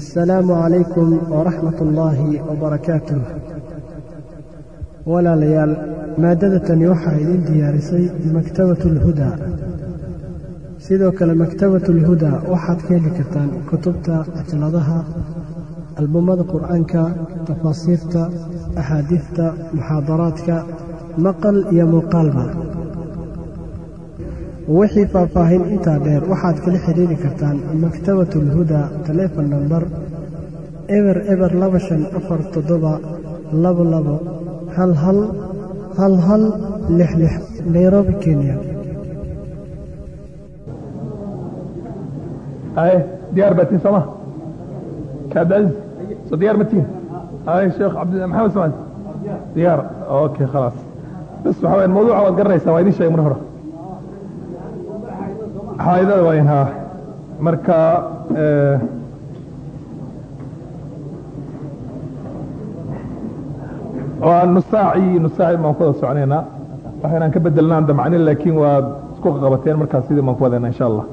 assalaamu calaykum waraxmat ullaahi wabarakaatuh walaalayaal maaddadatani waxaa idiin diyaarisay maktabatu alhudaa sidoo kale maktabatu alhudaa waxaad ka heli kartaan kutubta cajaladaha albumada qur'aanka tafaasiirta axaadiidta muxaadaraadka maqal iyo muuqaalba wixii faahfaahin intaa dheer waxaad kala xidhiiri kartaan maktabatu alhudaa taleefon nambar eber eber laba shan afar toddoba labo labo hal hal hal hal lix lix nairobi kenya. Aye diyaar baa tiin sooma cabdicaziz so diyaar ma tiin aye sheekh abd maxamed ismail diyaar okay khalaas. Bas waxaa waya mawduuca waad garanaysaa waa idin sheegay mar hore xaaidada waa in haa. Marka waa nusaac nusaaci baan ku soconaynaa waxaynaan ka bedelnaan damcnin laakiin waad isku qabateen markaas sidii baan ku insha allah.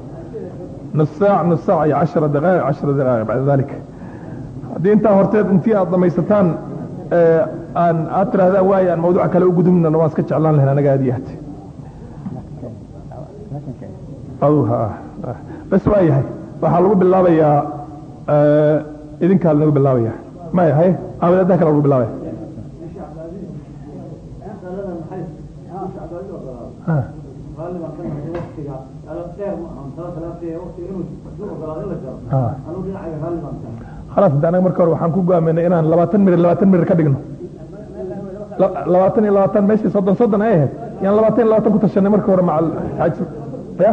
Nusaac nusaac iyo cashara daqaa'iq cashara daqaa'iq bacda dalik. Haddii intaa horteed intii aad dhamaysataan aan aad tirahdaan waaye aan mawduuca kale u gudubnana waan iska jeclaan lahayn anaga aad iyo aad bas waa yahay. Waxaa lagu bilaabayaa idinkaa lagu bilaabaya maya haye aawadadaa kale lagu bilaabaya khalaas hadda anaga marka hore waxaan ku go'aaminay inaan labaatan mirir labaatan mirir ka dhigno. Labaatan iyo labaatan meeshii soddon soddon ay ahayd. Yaan labaatan iyo labaatan ku tashanay marka hore maca ya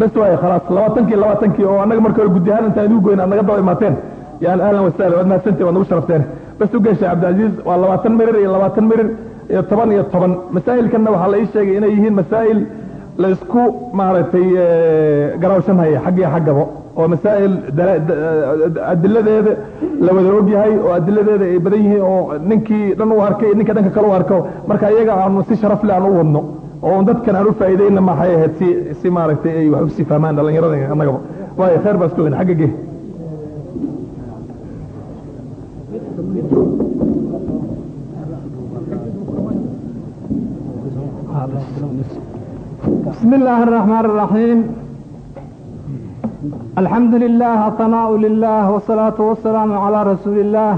bes waay khalaas. Labaatankii labaatankii oo annaga marka hore guddi ahaan intaan idigu goyn aad naga daba imaateen. Yani ahlan wasahlan waad mahadsantiin waad nagu sharafteen. Bes u geesha cabdilcaziiz waa labaatan mirir iyo labaatan mirir iyo toban iyo toban. Masaa'ilkanna waxaa la ii sheegay inay yihiin masaa'il laysku maaragtay garawshanhaya xag iyo xaggaba oo masaa'il adiladeeda la wada og yahay oo adiladeeda ay badan yihiin oo ninkii dhan u arkay ninka dhanka kale u arko marka iyaga aanu si sharaf leh aan u wadno oo dadkan aan u faa'iidayna maxay ahayd si si maaragtay ay wax usii fahmaan dhallinyarada annagaba waayo khayr baa isku weyn xagga gee بسم الله الرحمن الرحيم الحمد لله الثناء لله والصلاة والسلام على رسول الله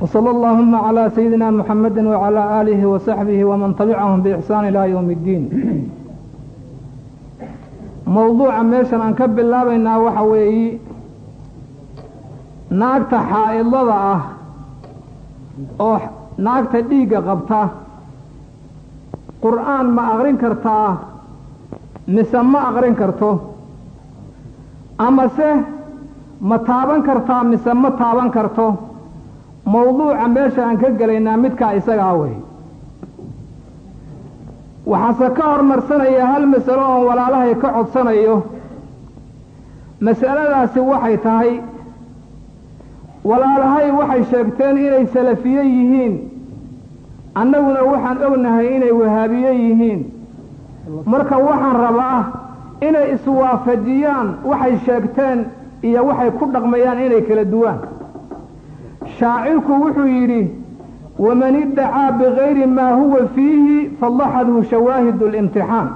وصلى اللهم على سيدنا محمد وعلى آله وصحبه ومن تبعهم بإحسان إلى يوم الدين موضوع ميشن أن كب الله بينا وحوي ناقت حائضة أو ناقت ديقة قبطة qur'aan ma aqrin kartaa mise ma aqrin karto amase ma taaban kartaa mise ma taaban karto? Mawduuca meesha aan ka gelaynaa midkaa isagaa wey. Waxaase ka hormarsanaya hal masalo oon walaalahay ka codsanayo. Masaladaasi waxay tahay walaalahay waxay sheegteen inay salafiye yihiin. Annaguna waxaan ognahay inay wahaabiye yihiin. Marka waxaan rabaa inay iswaafajiyaan waxay sheegteen iyo waxay ku dhaqmayaan inay kala duwaan. Shaacirku wuxuu yidhi waman iddacaa bigayri maa huwa fiihi fadaxadhu shawaahid اlimtixaan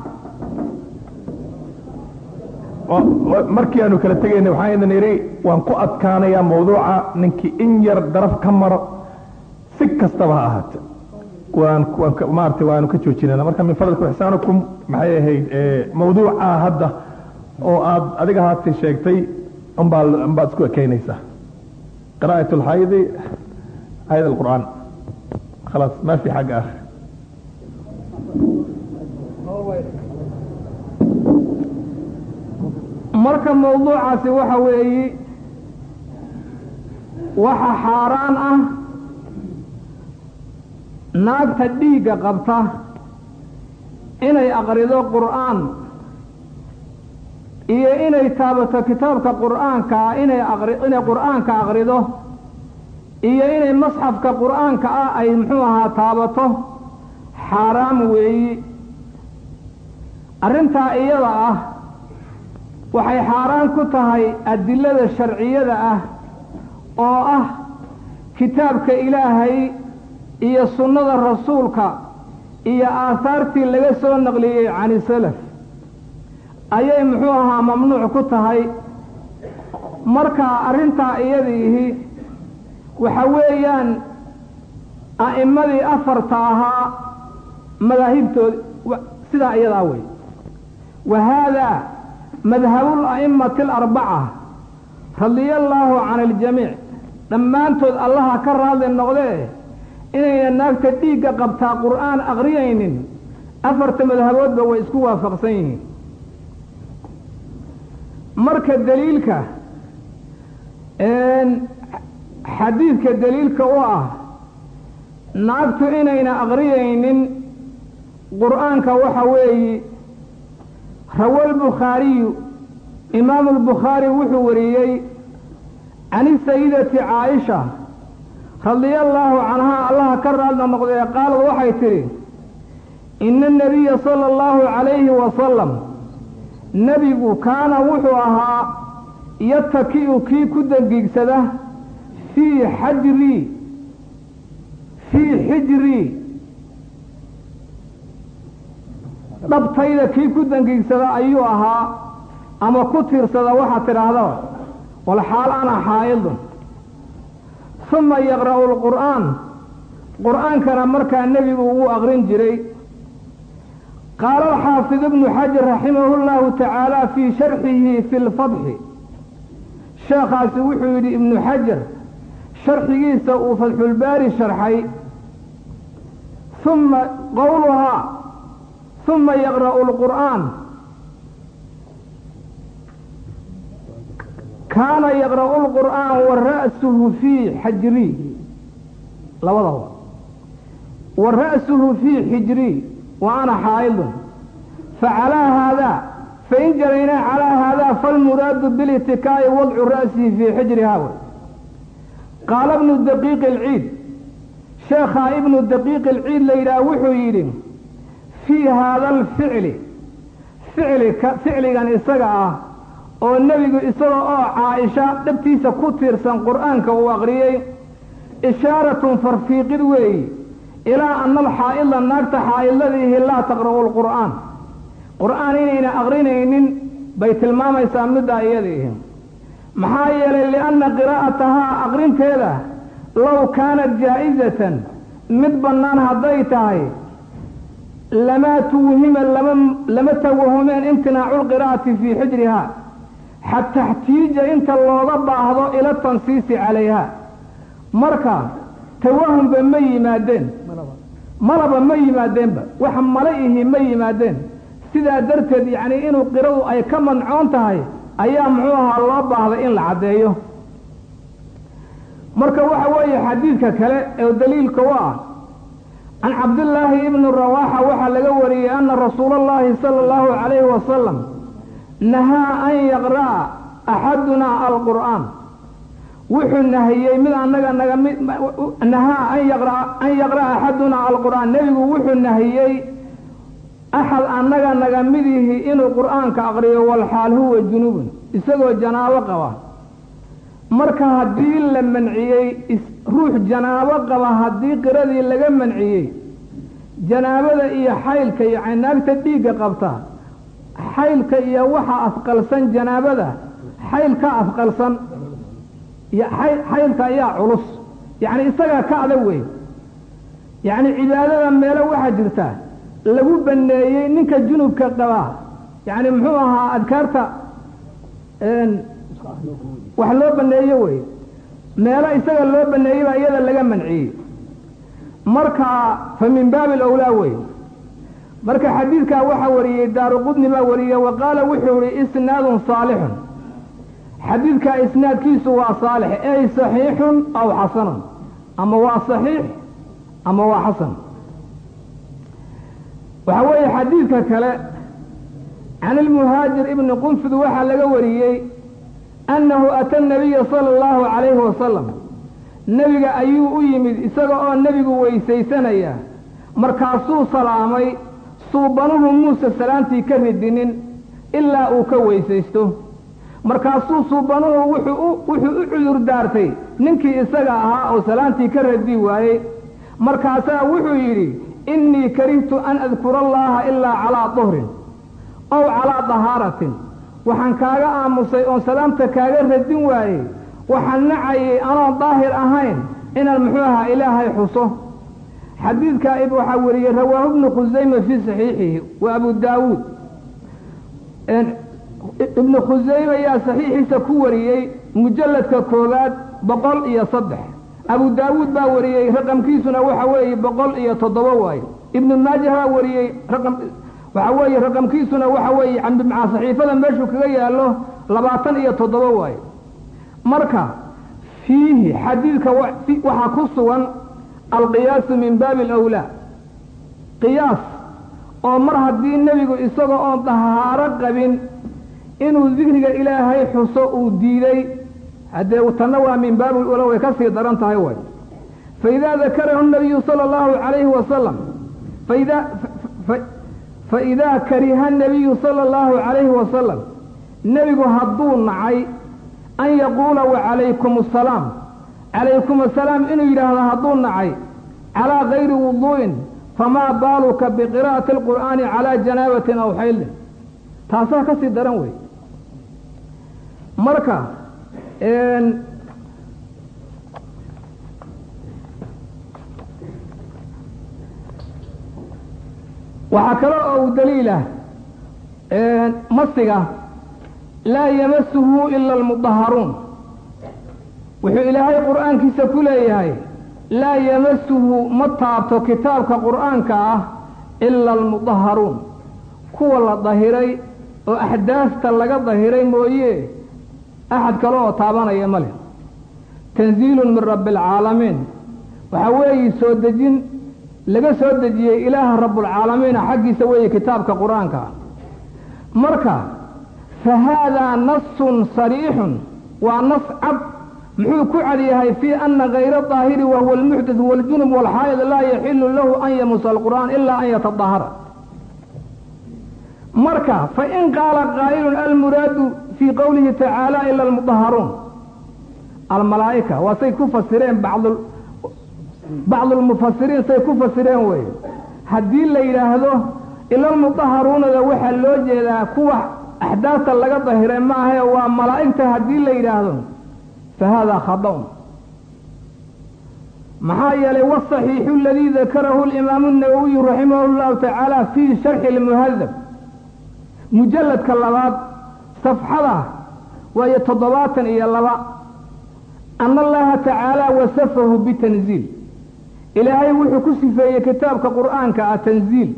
markii aanu kala tegaynay waxaan idin idhi waan ku adkaanayaa mawduuca ninkii in yar daraf ka maro si kastaba ha ahaate maarata waanu ka joojinana marka min fadlika ixsaanukum maxay ahayd mawduuca hadda oo aad adiga haati sheegtay unbaa unbaad isku ekeynaysaa qira'at alxaydi ayad alqur'aan. Khalaas ma fi xagga ah marka mawduucaasi waxa weeyi waxa xaaraan ah naagta dhiigga qabta inay aqrido qur'aan iyo inay taabato kitaabka qur'aankaa inay aqri inay qur'aanka aqrido iyo inay masxafka qur'aanka ah ay muxuu ahaa taabato xaaraam weeyi. Arrintaa iyada ah waxay xaaraan ku tahay adilada sharciyada ah oo ah kitaabka ilaahay iyo sunnada rasuulka iyo aahaartii laga soo naqliyey cani salaf. Ayay muxuu ahaa mamnuuc ku tahay. Marka arrintaa iyadiihi waxa weeyaan a'immadii afarta ahaa madaahibtoodi sidaa iyadaa wey. Wa haadaa madhabu la'imati alarbaca radiya allaahu can aljamiic dhammaantood allaha ka raadli noqdee inayna naagta dhiigga qabtaa qur'aan aqriyaynin afarta madhaboodba way isku waafaqsan yihiin. Marka daliilka xadiidka daliilka u ah naagtu inayna aqriyaynin qur'aanka waxa rawa lbukhaariyu imaamu lbukhaari wuxuu wariyey can isayidati caaisha radia allaahu canhaa allaha ka raadna noqdee qaalad waxay tidhi ina anabiya sala allahu calayhi wasalam nebigu kaana wuxuu ahaa yataki'u kii ku dangiigsada fii xajrii fii xijrii dhabtayda kii ku dangiigsada ayuu ahaa ama ku tiirsada waxaad tidhaahdaba walxaal ana xaa'idun suma yaqra'u lqur'aan qur'aankana markaa nebigu wuu aqrin jiray. Qaala alxaafid ibnu xajar raximahu llahu tacaala fii sharxihi fi lfatxi sheekhaasi wuxuu yidhi ibnu xajar sharxigiisa uu fatxulbaari sharxay. Uma qowluhaa uma yaqra'u lqur'aan kaana yaqra'u lqur'aan wa ra'suhu fii xajrii labadaba wa ra'suhu fii xijrii wa ana xaa'idun facalaa haadaa fain jaraynaa calaa haadaa falmuraadu bilitikaai wadcu ra'sihi fii xijrihaa way qaala ibnu daqiiqi alciid sheekhaa ibnu daqiiqi alciid la yidhaah wuxuu yidhi fii haada alficli ficligan isaga ah oo nebigu isaga oo caaisha dhabtiisa ku tiirsan qur'aanka uu aqriyey ishaaratun farfiiqid weeyi ilaa ana alxaa'ida naagta xaa'idladiihi laa taqra'u lqur'aan qur'aan inayna aqrinaynin bay tilmaamaysaa middaa iyadiihi maxaa yeelay lianna qiraa'atahaa aqrinteeda low kaanat jaa'izatan mid bannaan hadday tahay lamaa tuwhima lama lama tawahumeen imtinaacu lqiraa'ati fii xijrihaa xata xtiija inta looga baahdo ila tansiisi calayha marka tawahumba ma yimaadeen. Malaba ma yimaadeenba. Wax mala ihi ma yimaadeen. Sidaa darteed yacnii inuu qiradu ay ka mancoon tahay ayaa muxuu ahaa loo baahday in la caddeeyo. Marka waxa weeye xadiidka kale ee daliilka u ah can cabdillaahi ibni rawaaxa waxaa laga wariyey ana rasuula allahi sala allahu calayhi wasalam nahaa an yaqra'a axadunaa alqur'aan wuxuu nahiyey mid annaga naga mid nahaa an yaqraa an yaqra'a axadunaa alqur'aan nebigu wuxuu nahiyey axad annaga naga midihi inuu qur'aanka aqriyo walxaal huwa junubun isagoo janaabo qaba marka haddii la manciyey ruux janaabo qaba haddii qiradii laga manciyey janaabada iyo xaylka iyo caynaagta dhiigga qabta xaylka iyo waxa afqalsan janaabada xaylka afqalsan xaylka ayaa culus. Yacni isagaa ka adag wey. Yacni cibaadada meelo waxaa jirta lagu baneeyey ninka junubka qabaa yacni muxuu ahaa adkaarta wax loo baneeyo wey. Meelo isaga loo baneeyey baa iyada laga manciyey. Marka fa min baabi alawlaa wey marka xadiidkaa waxaa wariyey daaru qudni baa wariyey wa qaala wuxuu yihi isnaadun saalixun. Xadiidkaa isnaadkiisu waa saalix ey saxiixun aw xasanun. Ama waa saxiix ama waa xasan. Waxaa weeye xadiidka kale can ilmuhaajir ibni qunfud waxaa laga wariyey annahu ata nabiya sala allahu calayhi wasalam nebiga ayuu u yimid isaga oo nebigu weysaysanaya. Markaasuu salaamay suubanuhu muuse salaantii ka ridinin ilaa uu ka weysaysto. Markaasuu suubanuhu wuxuu u cudur daartay. Ninkii isaga ahaa oo salaantii ka radi waayey. Markaasaa wuxuu yidhi innii karihtu an adkura allaha ilaa calaa duhrin ow calaa dahaaratin. Waxaan kaaga aamusay oon salaamta kaaga radin waayey. Waxaan nacayay anoon daahir ahayn inaan muxuu ahaa ilaahay xuso xadiidkaa waxaa wariyey rawaahu ibnu khusayma fii saxiixihi wa abu daawuud. Ibnu khusayme ayaa saxiixiisa ku wariyey mujalladka koowaad boqol iyo saddex. Abu daawuud baa wariyey raqamkiisuna waxa weeye boqol iyo toddoba waaye. Ibnu maajah baa wariyey raqam waxa weeye raqamkiisuna waxa weeye macaa saxiifada meeshuu kaga yaallo labaatan iyo toddoba waaye. Marka fiihi xadiidka waxaa ku sugan alqiyaasu min baabi alawlaa. Qiyaas oo mar haddii nebigu isagoo oon dahaaro qabin inuu dikriga ilaahay xuso uu diiday haddee tanna waa min baabi ula way ka sii daran tahay way. Faidaa dakarahu nabiyu sala allahu calayhi wasalam faida faidaa kariha nabiyu sala allahu calayhi wasalam nebigu hadduu nacay an yaquula wacalaykum asalaam calaykum asalaam inuu yidhaahdo hadduu nacay calaa gayri wuduu'in famaa baaluka biqiraa'ati alqur'aani calaa janaabatin aw xaylin taasaa ka sii daran wey marka waxaa kale oo u daliilah masiga laa yamasuhu ila almudaharuun wuxuu ilaahay qur'aankiisa ku leeyahay laa yamasuhu ma taabto kitaabka qur'aanka ah ila almudaharuun kuwa la dahiray oo axdaafta laga dahiray mooye axad kale oo taabanaya ma leh. Tanziilun min rabbi alcaalamiin waxaa weeye soo dejin laga soo dejiyey ilaaha rabbulcaalamiina xaggiisa weeye kitaabka qur'aanka. Marka fa haadaa nasun sariixun waa nas cad muxuu ku cad yahay fii ana kayra daahiri wahuwa almuxdith waljunub walxaayid laa yaxilu lahu an yamusa alqur'aan ilaa an yatadahara marka fain qaala qaa'ilun almuraadu fii qowlihi tacaala ila almudaharuun almalaa'ika waa say ku fasireen bacd bacdulmufasiriin say ku fasireen weeye haddii la yidhaahdo ilalmudaharuunada waxaa loo jeedaa kuwa axdaafta laga dahiray ma ahae waa malaa'igta haddii la yidhaahdo fa haadaa khada'un maxaa yeelay wasaxiixu aladii dakarahu alimaamu nawowiyu raximahu llahu tacaala fii sharxi lmuhadab mujalladka labaad safxada waayo toddobaatan iyo laba ana allaha tacaala wasafahu bitanziil ilaahay wuxuu ku sifeeyey kitaabka qur'aanka ah tanziil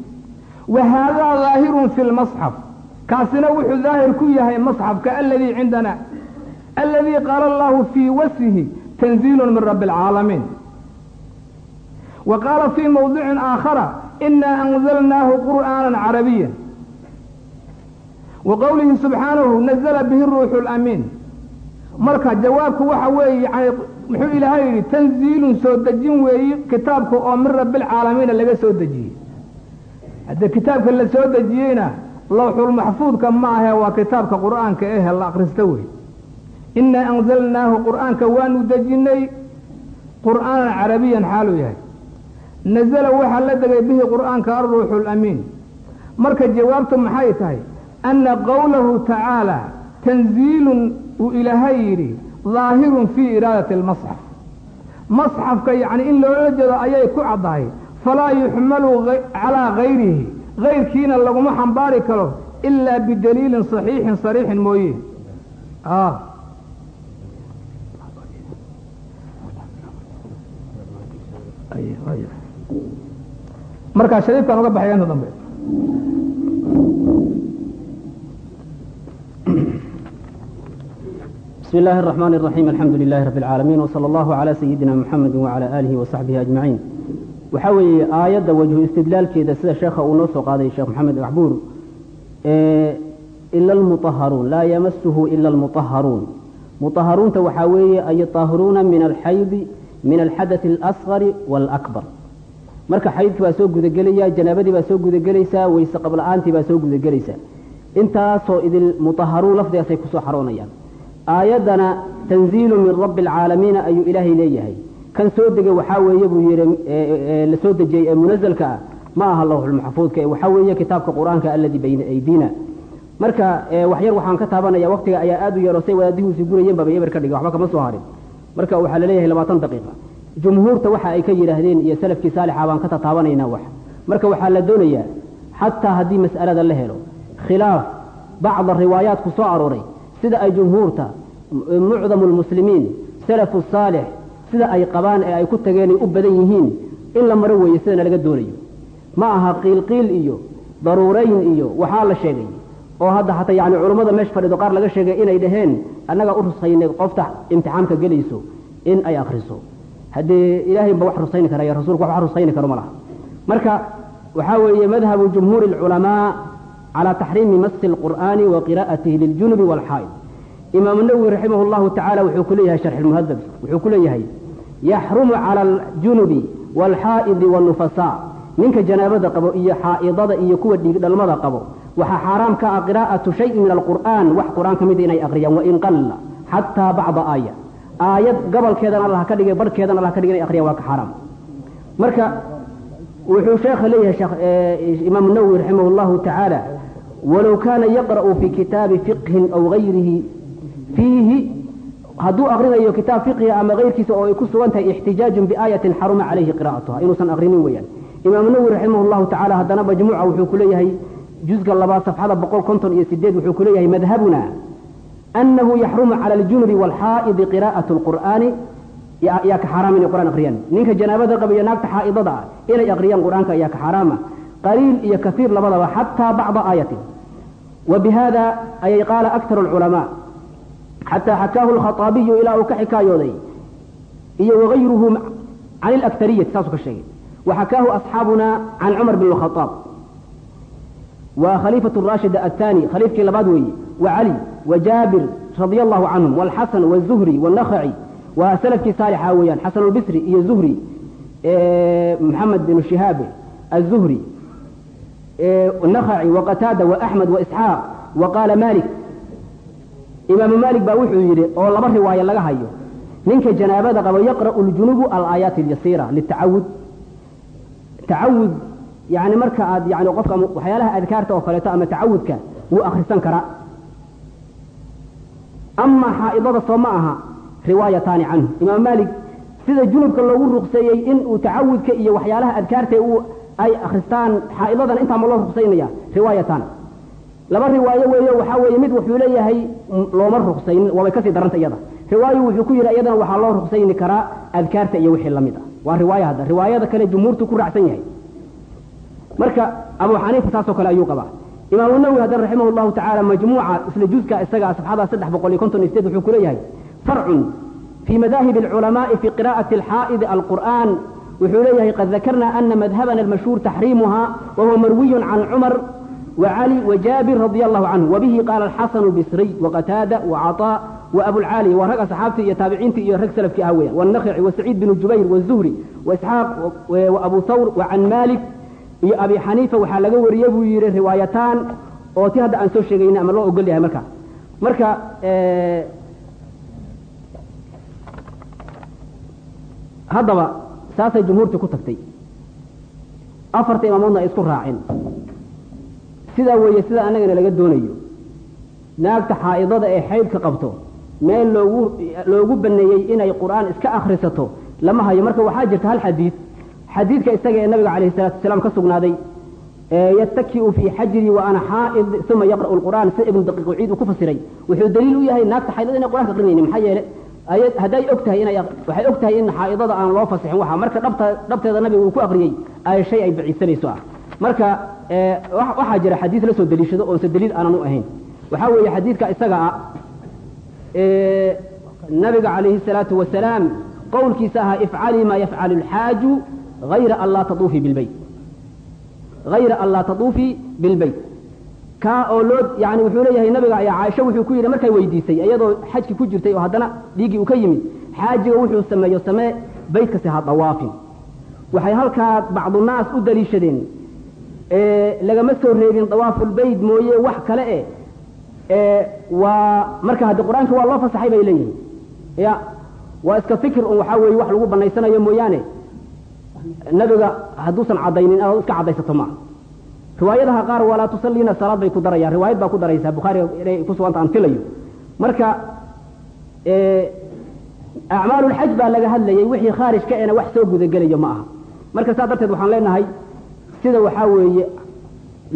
wa haadaa daahirun fi lmasxaf kaasina wuxuu daahir ku yahay masxafka aladii cindana aladii qaala allahu fii wasfihi tanziilun min rabbi alcaalamiin wa qaala fii mawdicin aakhara inaa anzalnaahu qur'aanan carabiya wa qowlihi subxaanahu nazla bihi ruuxu lamiin marka jawaabku waxa weeye yani muxuu ilaahay yidhi tanziilun soo dejin weeye kitaabka oo min rabbialcaalamiina laga soo dejiyey haddee kitaabka la soo dejiyeyna lawxulmaxfuudka ma ahe waa kitaabka qur'aanka ehe la akrista wey inaa anzalnaahu qur'aanka waanu dejinnay qur'aanan carabiyan xaaluu yahay nazala waxaa la degay bihi qur'aanka alruuxu lamiin marka jawaabtu maxay tahay ana qowlahu tacaala tanziilun uu ilaahay yidhi daahirun fii iraadati almasxaf masxafka yacni in loola jeedo ayay ku caddahay falaa yuxmalu calaa gayrihi gayrkiina laguma xambaari karo ilaa bidaliilin saxiixin sariixin mooye markaa shariifkaan uga baxaya inta dambe بسم الله الرحمن الرحيم الحمد لله رب العالمين وصلى الله على سيدنا محمد وعلى آله وصحبه أجمعين وحوي آية وجه استدلال كذا سيدة شيخ ونص قاضي الشيخ محمد العبور إيه إلا المطهرون لا يمسه إلا المطهرون مطهرون توحوي أي طاهرون من الحيض من الحدث الأصغر والأكبر marka xaydkii baa soo gudagelaya janaabadii baa soo gudagelaysaa weyse qabla-aantii baa soo gudagelaysaa intaasoo idil mutaharuun lafdigaasay kusoo xaroonayaan aayaddana tanziilu min rabbi alcaalamiina ayuu ilaahay leeyahay kan soo degay waxaa weeye buu yidhi la soo dejiyey ee munazalka ah ma aha lawxulmaxfuudka ee waxaa weeye kitaabka qur-aanka alladii bayna aydiina marka waxyar waxaan ka taabanaya waktiga ayaa aad u yaro say wadaadihuusi gurayeen baba eber ka dhigay waxba kama soo harin marka waxaa la leeyahay labaatan daqiiqa jumhuurta waxa ay ka yidhaahdeen iyo salafkii saalixa baan ka tataabanaynaa wax. Marka waxaa la doonayaa xataa haddii mas'alada la helo khilaaf bacda riwaayaat ku soo arooray sida ay jumhuurta mucdamu lmuslimiin salafu saalix sida ay qabaan ee ay ku tageen ay u badan yihiin in la maro weeye sidana laga doonayo. Ma aha qiilqiil iyo daruurayn iyo waxaa la sheegay oo hadda hataa yani culummada meesha fadhido qaar laga sheegay inay dhaheen annagaa u rusaynay qofta imtixaamka gelayso in ay akriso haddee ilaahay ba wax rusayni kara rasulku wax rusayni karo ma laha marka waxaa weeye madhabu jumhuuri اlculamaa calى taxriimi masi اlqur'aani wa qira'atihi liljunubi wاlxaa'id imaamu nawowi raximah اllahu tacala wuxuu ku leeyahay sharx lmuhadab wuxuu ku leeyahay yaxrumu calى aljunubi wاlxaa'idi wاnufasaa ninka janaabada qabo iyo xaa'idada iyo kuwa dhiig dhalmada qabo waxaa xaaraam ka ah qiraa'atu shayin min alqur'aan wax qur'aan ka mida inay aqriyaan wain qalla xataa bacda aaya. Aayad gobolkeedan allah ka dhigay barhkeedan allah ka dhigay inay aqriyaan waa ka xaaraam marka wuxuu sheekha leeyahay imaamu nawowi raximah اllahu tacaala walow kaana yaqra'u fi kitaabi fiqhin aw gayrihi fiihi hadduu aqrinayo kitaab fiqhiga ama kayrkiisa oo ay ku sugan tahay ixtijaajun biaayatin xaruma calayhi qira'atuha inuusan aqrinin weeyaan. Imaamu nawowi raximah اllahu tacala haddana majmuuca wuxuu ku leeyahay juzga labaad safxada boqol konton iyo sideed wuxuu ku leeyahay madhabuna anahu yaxrumu cala aljunubi waalxaa'idi qiraa'atu lqur'aani yaa ka xaaraam inay qur'aan aqriyaan ninka janaabada qaba iyo naagta xaa'idada ah inay aqriyaan qur'aanka ayaa ka xaaraama qaliil iyo kasiir labadaba xataa bacda aayatin. Wa bihada ayay qaala aktaru alculamaa xataa xakaahu alkhaaabiyu ilaa uu ka xikaayooday iyo wagayruhu can alaktariyati saasuu ka sheegay. Waxakaahu asxaabuna can cumar bin lkhaaab وخليفة الراشد الثاني خليفة لبادوي وعلي وجابر رضي الله عنهم والحسن والزهري والنخعي وسلف صالح ويان حسن البصري إيه الزهري إيه محمد بن الشهاب الزهري إيه النخعي وقتادة وأحمد وإسحاق وقال مالك إمام مالك باوحي يري أو لبر رواية لغا هيو نينك جنابة قبل يقرأ الجنوب الآيات اليسيرة للتعود تعود yani marka aad yani qofka waxyaalaha adkaarta oo kaleeto ama tacawudka wuu akrisan karaa ama xaa'idada soo ma aha riwaayataani canhu imaam maalik sida junubka loogu ruqseeyey in uu tacawudka iyo waxyaalaha adkaarta ay akristaan xaa'idadan intaa ma loo ruqsaynaya riwaayatan laba riwaayo weeyo waxaa weeye mid wuxuu leeyahay looma ruqsaynin waabay ka sii daranta iyada riwaayo wuxuu ku yidhi iyadana waxaa loo ruqsayni karaa adkaarta iyo wixii la mid ah waa riwaaya hadda riwaayada kale jumhuurtu ku raacsan yahay marka abu xaniifa taasoo kale ayuu qabaa imaamu nawowi haddana raximah llahu tacala majmuuca isla juzka isaga safxada saddex boqol iyo konton iyo sideed wuxuu ku leeyahay farcun fii madaahibi alculamaai fi qira'ati alxaa'idi alqur'an wuxuu leeyahay qad dakarna ana madhabana almashhuur taxriimuha wahuwa marwiyun can cumar وعلي وجابر رضي الله عنه وبه قال الحسن البصري وقتادة وعطاء وأبو العالي ورق صحابتي يتابعين يرق سلف كهوية والنخعي وسعيد بن جبير والزهري وإسحاق وأبو ثور وعن مالك iyo abi xaniifa waxaa laga wariyey buu yidhi riwaayataan oo ti hadda aan soo sheegayna ama loo ogol yahay marka. Marka haddaba saasay jumhuurtii ku tagtay. Afarta imaamoodna ay isku raaceen sidaa weeye sida annagana laga doonayo. Naagta xaa'idada ee xaydka qabto meel loogu loogu baneeyey inay qur'aan iska akhrisato lama hayo. Marka waxaa jirta hal xadiid xadiidka isaga ee nabiga calayhi salatu wasalaam ka sugnaaday yattaki'u fii xajrii wa ana xaa'id uma yaqra'u alqur'aan sida ibnu daqiiq ciid uu ku fasiray. Wuxuu daliil u yahay naagta xaydada inay qur'aanka aqrinaynin maxaa yeele hadday og inay waxay og in xaa'idada aan loo fasixin waxa. Marka dhabta dhabteeda nabiga uu ku aqriyey ay shay ay baciisanayso ah. Marka waxaa jira xadiid la soo oonse daliil aanan u ahayn. Waxaa weeye xadiidka isaga ah nabiga calayhi salaatu wasalaam qowlkiisa ahaa ifcalii maa yafcalu alxaaju غayra an laa taduufii bilbayt hayra an laa taduufii bilbayt kaa oo loo yani wuxuu leeyahay nabiga ayaa caaisha wuxuu ku yidhi markay weydiisay iyadoo xajki ku jirtay oo haddana dhiiggii uu ka yimid xaajiga wuxuu sameeyo samee baytkasi ha dawaafin waxay halkaa bacdunaas u daliishadeen lagama soo reebin dawaafulbeyt mooye wax kale e waa marka haddi qur'aanki waa loo fasaxay bay leeyihiin ya waa iska fikir un waxaa weeye wax lagu banaysanayo mooyaane nabiga hadduusan caddaynin inaad iska caddaysato maaha riwaayadaha qaar walaa tusaliina salaad bay ku darayaan. Riwaayad baa ku daraysaa bukhaariga inay ku suganta aan filayo. Marka acmaalulxaj baa laga hadlayay wixii khaarij ka ena wax soo gudagelayo ma aha. Marka saas darteed waxaan leenahay sida waxaa weeye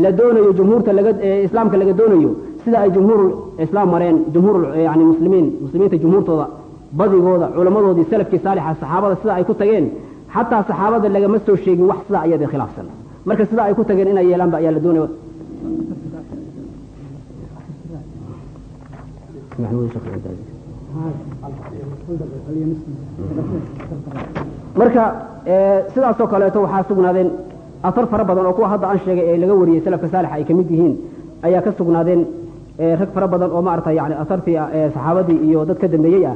la doonayo jumhuurta laga islaamka laga doonayo sida ay jumhuur islaam mareen jumhuur yani muslimiin muslimiinta jumhuurtooda badigooda culammadoodii salafkii saalixa saxaabada sida ay ku tageen xataa saxaabada lagama soo sheegin wax sidaa iyada khilaafsan. Marka sida ay ku tageen inay yeelaanba ayaa la doonaya marka sidaasoo kaleeto waxaa sugnaadeen atar fara badan oo kuwa hadda aan sheegay ee laga wariyey salafka saalixa ay ka mid yihiin ayaa ka sugnaadeen rag fara badan oo maarata yani atartii saxaabadii iyo dad ka dambeeyey ah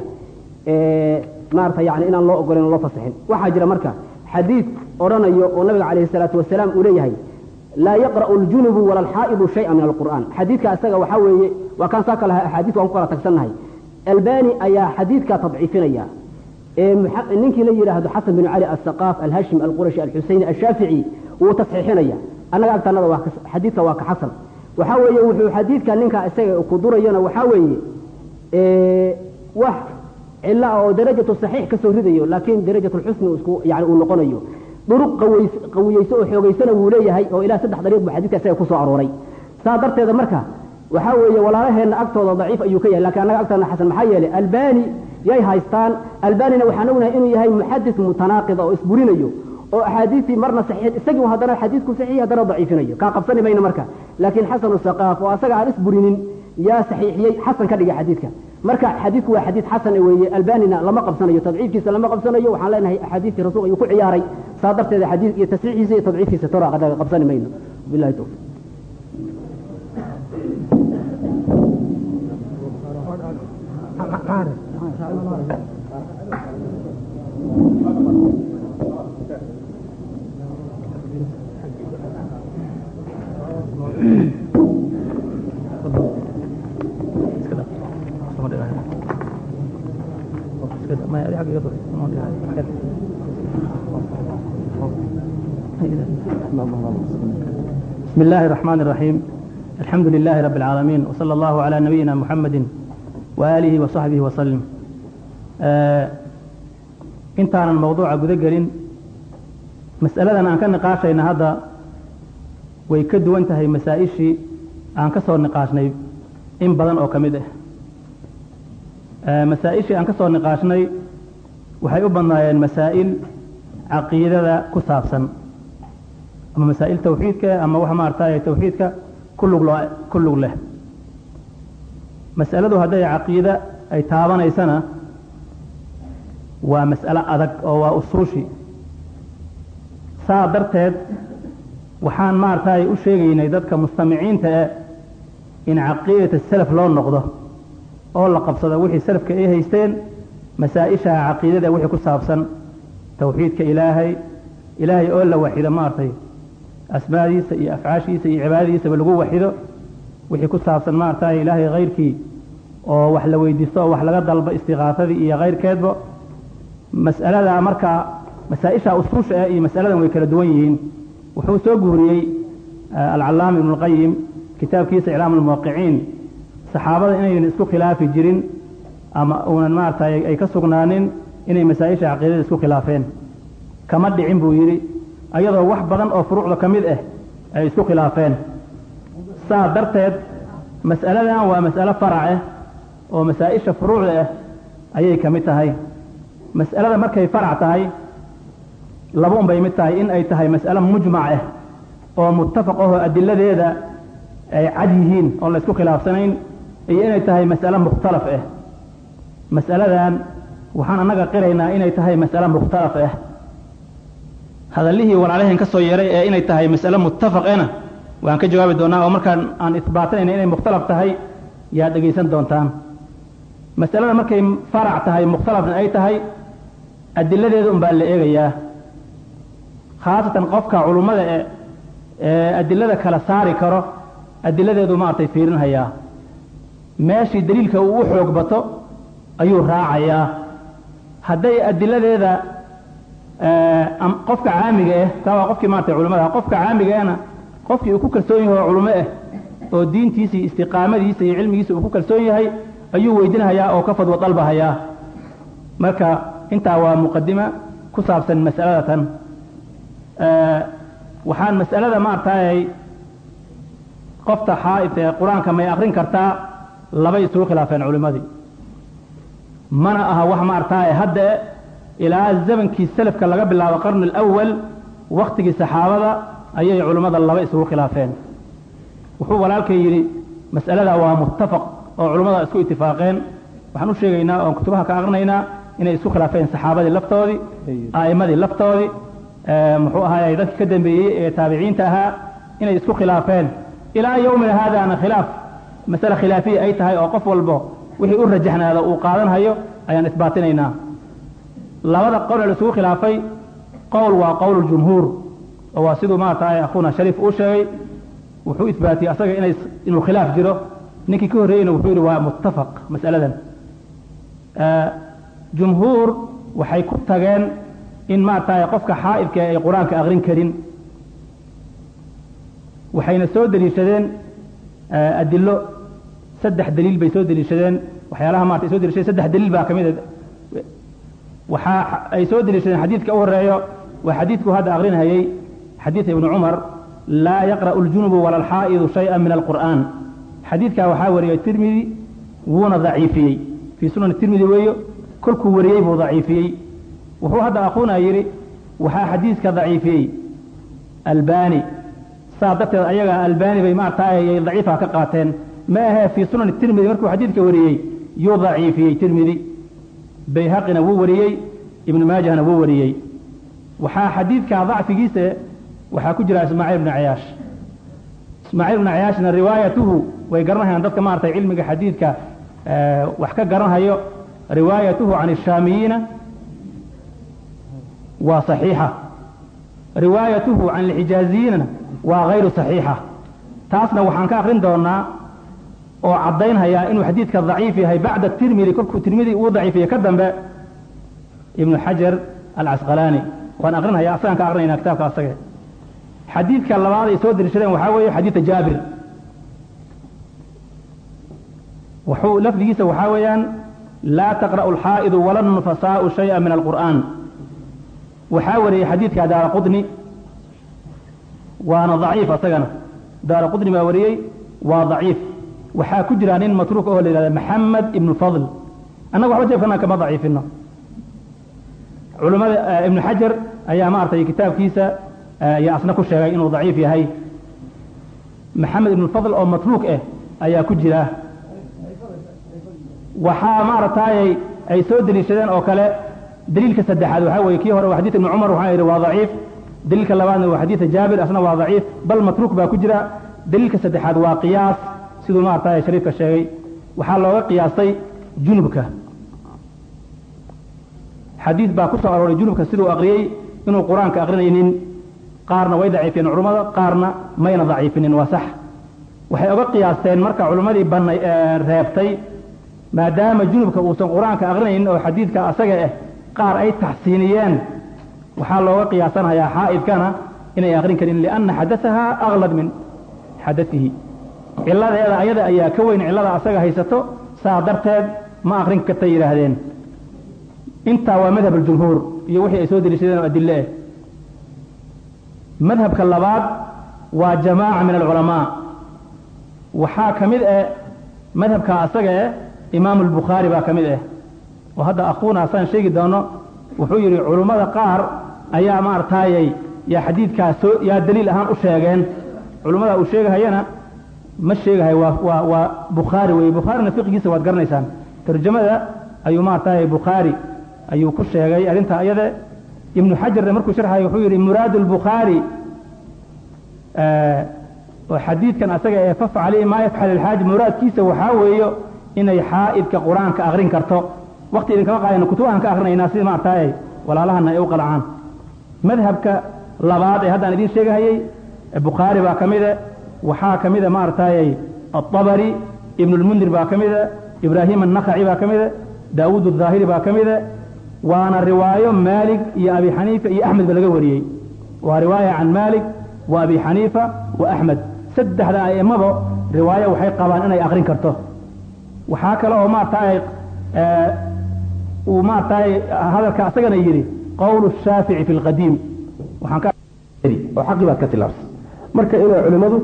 maarata yani inaan loo ogolen loo fasaxin. Waxaa jira marka xadiid odhanayo oo nabiga calayhi salaatu wasalaam uu leeyahay laa yaqra'u aljunubu wala alxaa'idu shay'a min alqur'aan. Xadiidka isaga waxaa weeye waa kaan saa kalaha axaadiis waan ku kala tagsannahay. Albani ayaa xadiidka tadciifinaya. Ninkii la yidhaahdo xasan binu cali asaqaaf alhashim alqurashi alxuseyni ashaafici wuu tasxiixinaya annaga agtanada waa xadiidka waa ka xasan. Waxaa weeye wuxuu xadiidka ninka isaga ku durayona waxaa weeye wax cilo oo darajatu saxiix ka soo ridayo laakiin darajatu lxusni isku yani uu noqonayo. Duruq qawiyeyso oo xoogeysana wuu leeyahay oo ilaa saddex dariiq buu xadiidka isaga arooray. Saa darteeda marka waxaa weeye walaalaheenna agtooda daciif ayuu ka yahay laakiin annaga agtana xasan maxaa yeelay albani yay haystaan. Albanina waxaan ognahay inuu yahay muxadis mutanaaqida oo isburinayo oo axaadiistii marna saxiix isagii haddana xadiidku saxiix haddana daciifinayo. Kaa qabsani mayno marka. Laakiin xasanu saqaaf oo asaga aan isburinin yaa saxiixiyey xasan ka dhigay xadiidka marka xadiidku waa xadiid xasan weeye albanina lama qabsanayo tadciifkiisa lama qabsanayo waxaan leenahay axaadiistii rasuulka ayuu ku ciyaaray saa darteeda xadiid iyo tasxiixiisa iyo tadciifkiisa tora qabsani mayno. Billahi tawfiq بسم الله الرحمن الرحيم الحمد لله رب العالمين وصلى الله على نبينا محمد وآله وصحبه وسلم آه intaan mawduuca guda gelin mas'aladan aan ka niqaashayna hadda way ka duwan tahay masaa-ishii aan ka soo niqaashnay in badan oo ka mid ah masaa-ishii aan ka soo niqaashnay waxay u badnaayeen masaa'il caqiidada ku saabsan. Ama masaa'il tawxiidka ama wax maaragtay tawxiidka ku lug leh. Mas'aladu hadday caqiide ay taabanaysana waa mas'alo adag oo waa usuushi. Saa darteed waxaan maaragtay u sheegaynay dadka mustamiciinta eh in caqiidata salaf loo noqdo oo la qabsado wixii salafka ay haysteen masaa-ishaha caqiidada wixii ku saabsan tawxiidka ilaahay ilaahay oo la waxido maaragtay asmaadiisa iyo afcaashiisa iyo cibaadadiisaba lagu waxido wixii ku saabsan maaragtay ilaahay hayrkii oo wax la weydiisto oo wax laga dalbo istiqaasadii iyo kayrkeedba mas'alada markaa masaa-isha usuusha ah iyo mas'aladan way kala duwan yihiin. Wuxuu soo guuriyey alcallaama ibnu lqayim kitaabkiisa iclaam almuwaqiciin saxaabada inaynan isku khilaafi jirin ama uunan maaragtay ay ka sugnaanin inay masaa-isha caqiidada isku khilaafeen. Kama dhicin buu yidhi ayadoo wax badan oo furuucda ka mid ah ay isku khilaafeen. Saa darteed mas'aladan waa mas'alo farac ah oo masaa-isha furuucda ah ayay ka mid tahay. Mas'alada markay farac tahay laba un bay mid tahay in ay tahay mas'alo mujmac ah oo muttafaq ahoo adiladeeda ay cad yihiin oon la isku khilaafsanayn iyo inay tahay mas'alo mukhtalaf ah mas'aladan waxaan annaga qiraynaa inay tahay mas'alo mukhtalaf ah hadallihii walaalaheen ka soo yeeray ee inay tahay mas'alo muttafaqena waan ka jawaabi doonaa oo markaan aan isbaatinayna inay mukhtalaf tahay yaad dhegaysan doontaan. Mas'alada markay farac tahay mukhtalafna ay tahay adiladeeda un baa la eegayaa. Khaasatan qofka culummada ee ee adilada kala saari karo adiladeedu maaragtay fiirinhayaa. Meeshii daliilka uu u xoog bato ayuu raacayaa. Hadday adiladeeda qofka caamiga ah taa waa qofkii maaragtay culimmada qofka caamiga ahna qofkii uu ku kalsoon yahay oo culimo ah oo diintiisa iyo istiqaamadiisa iyo cilmigiisa uu ku kalsoon yahay ayuu weydinhayaa oo ka fadwo dalbahayaa. Marka intaa waa muqadima ku saabsan mas'alada tan. Waxaan mas'alada maaragtay qofta xaa'idka ee qur'aanka may akrin kartaa labay isugu khilaafeen culimmadii mana aha wax maaragtay hadda ilaa zamankii salafka laga bilaabo qarni alawal waktigii saxaabada ayay culimmada laba isugu khilaafeen. Wuxuu walaalkay yidhi mas'alada waa muttafaq oo culimmada isku itifaaqeen waxaan u sheegaynaa oon kutubaha ka aqrinaynaa inay isku khilaafeen saxaabadii laftoodii a'immadii laftoodii muxuu ahaayey dadkii ka dambeeyey ee taabiciinta ahaa inay isku khilaafeen. Ilaa yowmina haadaana khilaaf. Masale khilaafiya ay tahay oo qof walbo wixii u rajaxnaada uu qaadanhayo ayaan isbaatinaynaa. Labada qowl ee laisugu khilaafay qowl waa qowl jumhuur oo waa siduu maarata akhuuna shariif uu sheegay wuxuu isbaatiyey asaga inay inuu khilaaf jiro. Ninkii ka horreeyeyna wuxuu yidhi waa muttafaq mas'aladan. Jumhuur waxay ku tageen in maarata qofka xaa'idka ay qur'aanka aqrin karin. Waxayna soo deliishadeen adilo saddex daliil bay soo deliishadeen waxyaalaha maarata ay soo deliishadeen saddex daliil baa ka waxaa ay soo deliishadeen xadiidka u horeeyo waa xadiidku hadda aqrinhayey xadiid ibnu cumar laa yaqra'u aljunubu wala alxaa'idu shayئa min alqur'aan. Xadiidkaa waxaa wariyey tirmidi wuuna daciifiyey. Fii sunan tirmidi weeyo kolkuu wariyey buu daciifiyey. Wuxuu hadda aquuna yidhi waxaa xadiidka daciifiyey. Albani saa darteed ayaga albani bay maartaay daciifa ka qaateen ma ahe fii sunan tirmidi markuu xadiidka wariyey yuu daciifiyey tirmidi bayhaqina wuu wariyey ibnu maajahna wuu wariyey. Waxaa xadiidkaa dacfigiise waxaa ku jira ismaaciil ibnu cayaash. Ismaaciil ibnu cayaashna riwaayatuhu way garanayaan dadka maaragtay cilmiga xadiidka wax ka garanhayo riwaayatuhu can ishaamiyiina waa saxiixa. Riwaayatuhu can alxijaaziyiinna waa hayru saxiixa. Taasna waxaan ka akrin doonaa oo caddaynhayaa inuu xadiidka daciif yahay bacda tirmidi kolkuu tirmidi uu daciifiye ka dambe ibnu xajar alcasqalaani waan akrinhaya asagaan ka akrinayna kitaabka asage xadiidka labaad ay soo deliishadeen waxaa weeye xadiidka jaabir. Wuxuu lafdigiisa waxaa weeyaan laa taqra'u alxaa'idu wala nufasaa'u shayئa min alqur'aan. Waxaa wariyey xadiidka daara qudni waana daciif asagana. Daara qudni baa wariyey waa daciif waxaa ku jira nin matruuk oo la yihahda maxamed ibnu fadl. Annaga waxba jeebkana kama daciifino. Culimmada ibnu xajar ayaa maaragtay kitaabkiisa ayaa asna ku sheegay inuu daciif yahay. Maxamed ibnu fadl oo matruuk ah ayaa ku jira. Waxaa maaragtay ay soo deliishadeen oo kale daliilka saddexaad. Waxaa weeye kii hore xadiid ibnu cumar waxaa yidhi waa daciif. Daliilka labaadna waa xadiida jaabir asna waa daciif. Bal matruuk baa ku jira. Daliilka saddexaad waa qiyaas siduu maaragtay shariifka sheegay waxaa looga qiyaastay junubka. Xadiid baa ku soo arooray junubka siduu aqriyey inuu qur'aanka aqrinaynin qaarna way daciifiyeen culummada qaarna mayna daciifinin waa sax. Waxay oga qiyaasteen marka culimmadii banay reebtay maadaama junubka uusan qur'aanka aqrinaynin oo xadiidka asaga ah qaar ay taxsiiniyeen. Waxaa looga qiyaasanhayaa xaa'idkana inay aqrin karin lianna xadaaha aklad min xadaihi ciladeeda ayada ayaa ka weyn cillada asaga haysato saa darteed ma aqrin kartay yidhaahdeen. Intaa waa madhab aljumhuur iyo wixii ay soo deliishadeen oo adile ah madhabka labaad waa jamaaca min alculamaa. Waxaa ka mid ah madhabka asaga ah imaamu albukhaari baa ka mid ah oo hadda akhuuna asaan sheegi doono wuxuu yidhi culummada qaar ayaa maarataayey yaa soo yaa daliil ahaan u sheegeen. Culummada uu sheegahayana ma sheegahay waa bukhaari weeye. Bukhaarina fiqigiisa waad garanaysaan. Tarjamada ayuu maarataay bukhaari ayuu ku sheegay arrintaa iyade ibnu xajarna markuu sharxayo wuxuu yidhi muraadu lbukhaari oo xadiidkan asaga ee fafcali maa yafcal ilxaaji muraadkiisa waxaa weeyo inay xaa'idka qur'aanka aqrin karto. Wakti idinkama qaadayno kutubahan ka aqrinaynaa sida maarataay walaalahana ay u qalacaan. Madhabka labaad ee haddaan idiin sheegahayey bukhaari baa ka mida waxaa ka mida maaragtaayey aabari ibnulmundir baa ka mida ibraahim annakhaci baa ka mida daawuud adhaahiri baa ka mida waana riwaayo maalig iyo abi xaniifa iyo axmed ba laga wariyey. Waa riwaaya can maalik wa abi xaniifa wa axmed. Saddexda a'immaba riwaayo waxay qabaan inay aqrin karto. Waxaa kale oo maarataay eh, uu maarataay hadalka asagana yidhi qowlu shaafici fi lqadiim waxaan oo xaqii baad ka tilaabsan. Marka inaa culimmadu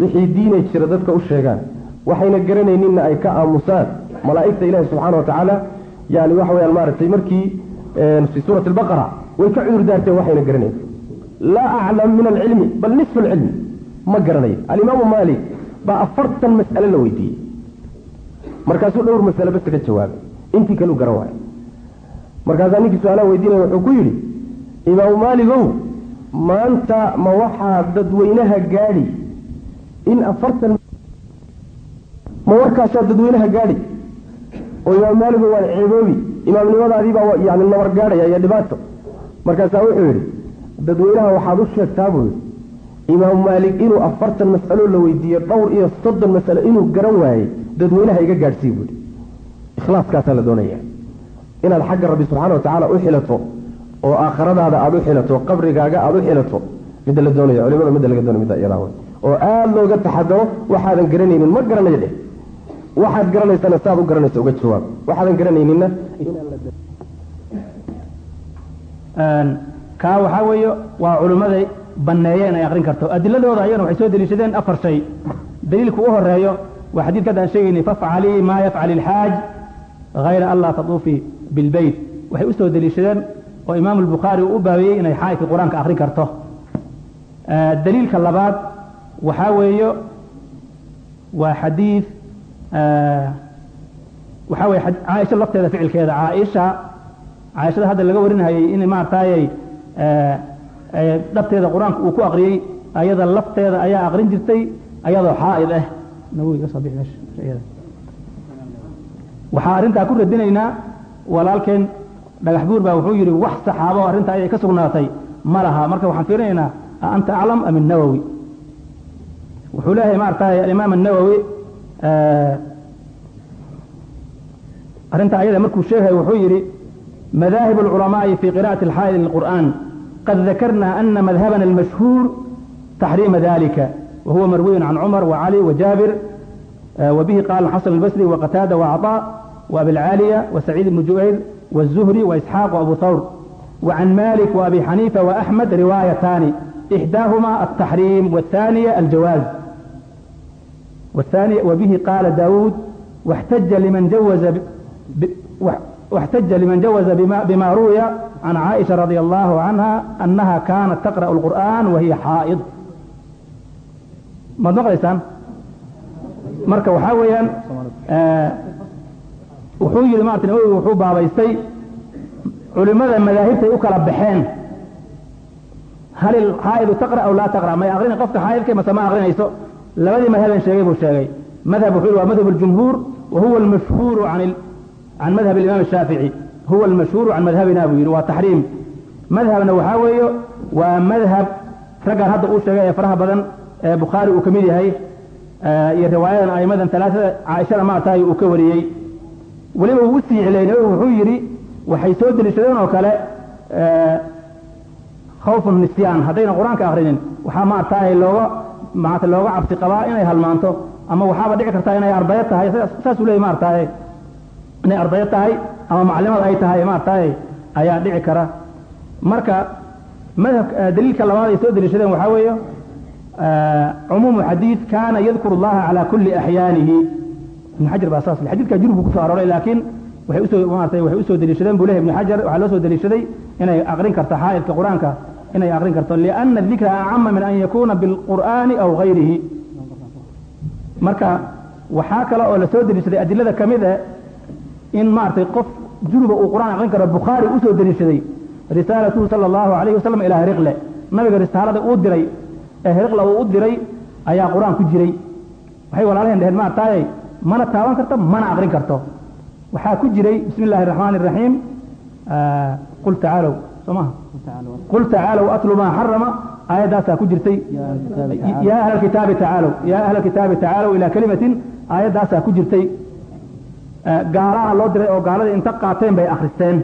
wixii diinay jira dadka u sheegaan. Waxayna garanayninna ay ka aamusaan. Malaa'igta ilaahi subxaana wa tacaala yani waxa weyaan maaragtay markii fi suurati albaqara way ka cudur daarteen waxayna garanayn laa aclam min alcilmi bal nisfu alcilmi ma garanayo alimaamu maalik baa afartan mas'ale la weydiiyey. Markaasuu dhowr masale basta ka jawaabay. Intii kale u garan waayo. Markaasaa ninkii su'aalaha weydiinaya wuxuu ku yidhi imaamu maaligow maanta ma waxaa dadweynaha gaadhi in afartan ma warkaasaa dadweynaha gaadhi. Oo imaam maaligow waan ceeboobi imaamnimadaadiibaa yani nabar gaadhaya iyo dhibaato. Markaasaa wuxuu yidhi dadweynaha waxaad u sheegtaa buu yidhi imaamu maalik inuu afartan mas'alo la weydiiyo dhowr iyo soddon masalo inuu garan waayey dadweynaha iga gaadhsii buu yidhi. Ikhlaaskaasaa la doonaya inaad xagga rabbi subxaana wa tacaala u xilato oo aakhiradaada aada u xilato qabrigaaga aada u xilato midda la doonayo culimada midda laga doonay midda iyadaa wey oo aada looga taxadaro waxaadan garanaynin. Ma garanayo dheh waxaad garanaysana saaad u garanaysa uga jawaab. Waxaadan garanayninna kaa waxaa weeye waa culimmaday banneeyeen ay aqrin karto. Adiladooda ayagana waxay soo deliishadeen afar shay. Daliilku u horeeyo waa xadiidka haddaan sheegaynay fafcalii maa yafcal ilxaaj hayra an laa bilbeyt waxay u soo deliishadeen oo imaamu albukhaari uu u baabeeyey inay xaa'idka qur'aanka akrin karto. Daliilka labaad waxaa weeyo waa xadiid waxaa weye caaisha lafteeda ficilkeeda caaisha caaishada hadda laga warinhayay in maaragtayay dhabteeda qur'aanka uu ku aqriyey ayada lafteeda ayaa aqrin jirtay ayadoo xaa'id ah. Waxaa arrintaa ku radinaynaa walaalkeen dhagax buur baa wuxuu yidhi wax saxaabo arrintaa ayay ka sugnaatay. Ma laha marka waxaan fiirinaynaa a anta aclam am الnawowi وحوله ما أرتاه الإمام النووي آه، انت عيدا مركو الشيخ وحيري مذاهب العلماء في قراءة الحائل للقرآن قد ذكرنا أن مذهبنا المشهور تحريم ذلك وهو مروي عن عمر وعلي وجابر آه، وبه قال الحسن البسري وقتادة وعطاء وأبي العالية وسعيد بن جوعر والزهري وإسحاق وأبو ثور وعن مالك وأبي حنيفة وأحمد روايتان إحداهما التحريم والثانية الجواز. وبه قال داود واحتج لمن جوز ب... ب... واحتج لمن جوز بما, بما روي عن عائشة رضي الله عنها أنها كانت تقرأ القرآن وهي حائض ما نقرأ marka waxaa weeyaan wuxuu yidhi maarata nawowi wuxuu baabaystay culimmada madaahibtay u kala baxeen hal ilxaa'idu taqra aw laa taqra may aqrina qofka xaa'idka mase ma aqrinayso labadii madhaben sheegay buu sheegay. Madhab wuxuu waa madhab aljumhuur wa huwa almashhuuru can madhab alimaam ashaafici huwa almashhuuru can madhabina buu yidhi. Waa taxriim. Madhabna waxaa weeye waa madhab raggan hadda uu sheegay ee faraha badan ee bukhaari uu ka mid yahay iyo riwaayadan aimadan alaaada caaishada maartaay uu ka wariyey. Weliba uu u sii celeyna wuxuu yidhi waxay soo deliishadeen oo kale khawfu nisyaan haddayna qur'aanka akrinin waxaa maartaay looga maata looga cabsi qabaa inay halmaanto ama waxaaba dhici kartaa inay ardayo tahay saasuu leeyay maartaay inay ardayo tahay ama maclimad ay tahay maartaay ayaa dhici kara. Marka madhab daliilka labaad ay soo deliishadeen waxaa weeye cumuumu xadiid kaana yadkuru allaha calaa kulli axyaanihi ibn xajar baa saas xadiidka jurub buu ku soo arooray laakiin waxay u soo maartay waxay u soo deliishadeen buu lehay ibn xajar waxaa loo soo deliishaday inay aqrin karto xaa'idka qur'aanka inay aqrin karto lianna dikra acama min an yakuna bilqur'aani aw gayrihi marka waxaa kale oo la soo deliishaday adilada ka mid eh in maaragtay qof junuba uu qur'aan aqrin karo bukhaari u soo deliishaday risaalatuhu sala allahu alayhi wasalam ilaa heriqle nabiga risaalada uu diray ee heriqla uu u diray ayaa qur'aan ku jiray. Waxay walaalaheen dheheen maartaayey mana taaban karto mana aqrin karto. Waxaa ku jiray bismi illahi araxmaani iraxiim qul tacaalow soo maha qul tacaalow atlu maa xarama. Aayaddaasaa ku jirtay. Yaa ahla kitaabi tacaalow yaa ahla kitaabi tacaalow ilaa kelimatin aayaddaasaa ku jirtay. Gaalaha loo diray oo gaaladii inta qaateen bay akhristeen.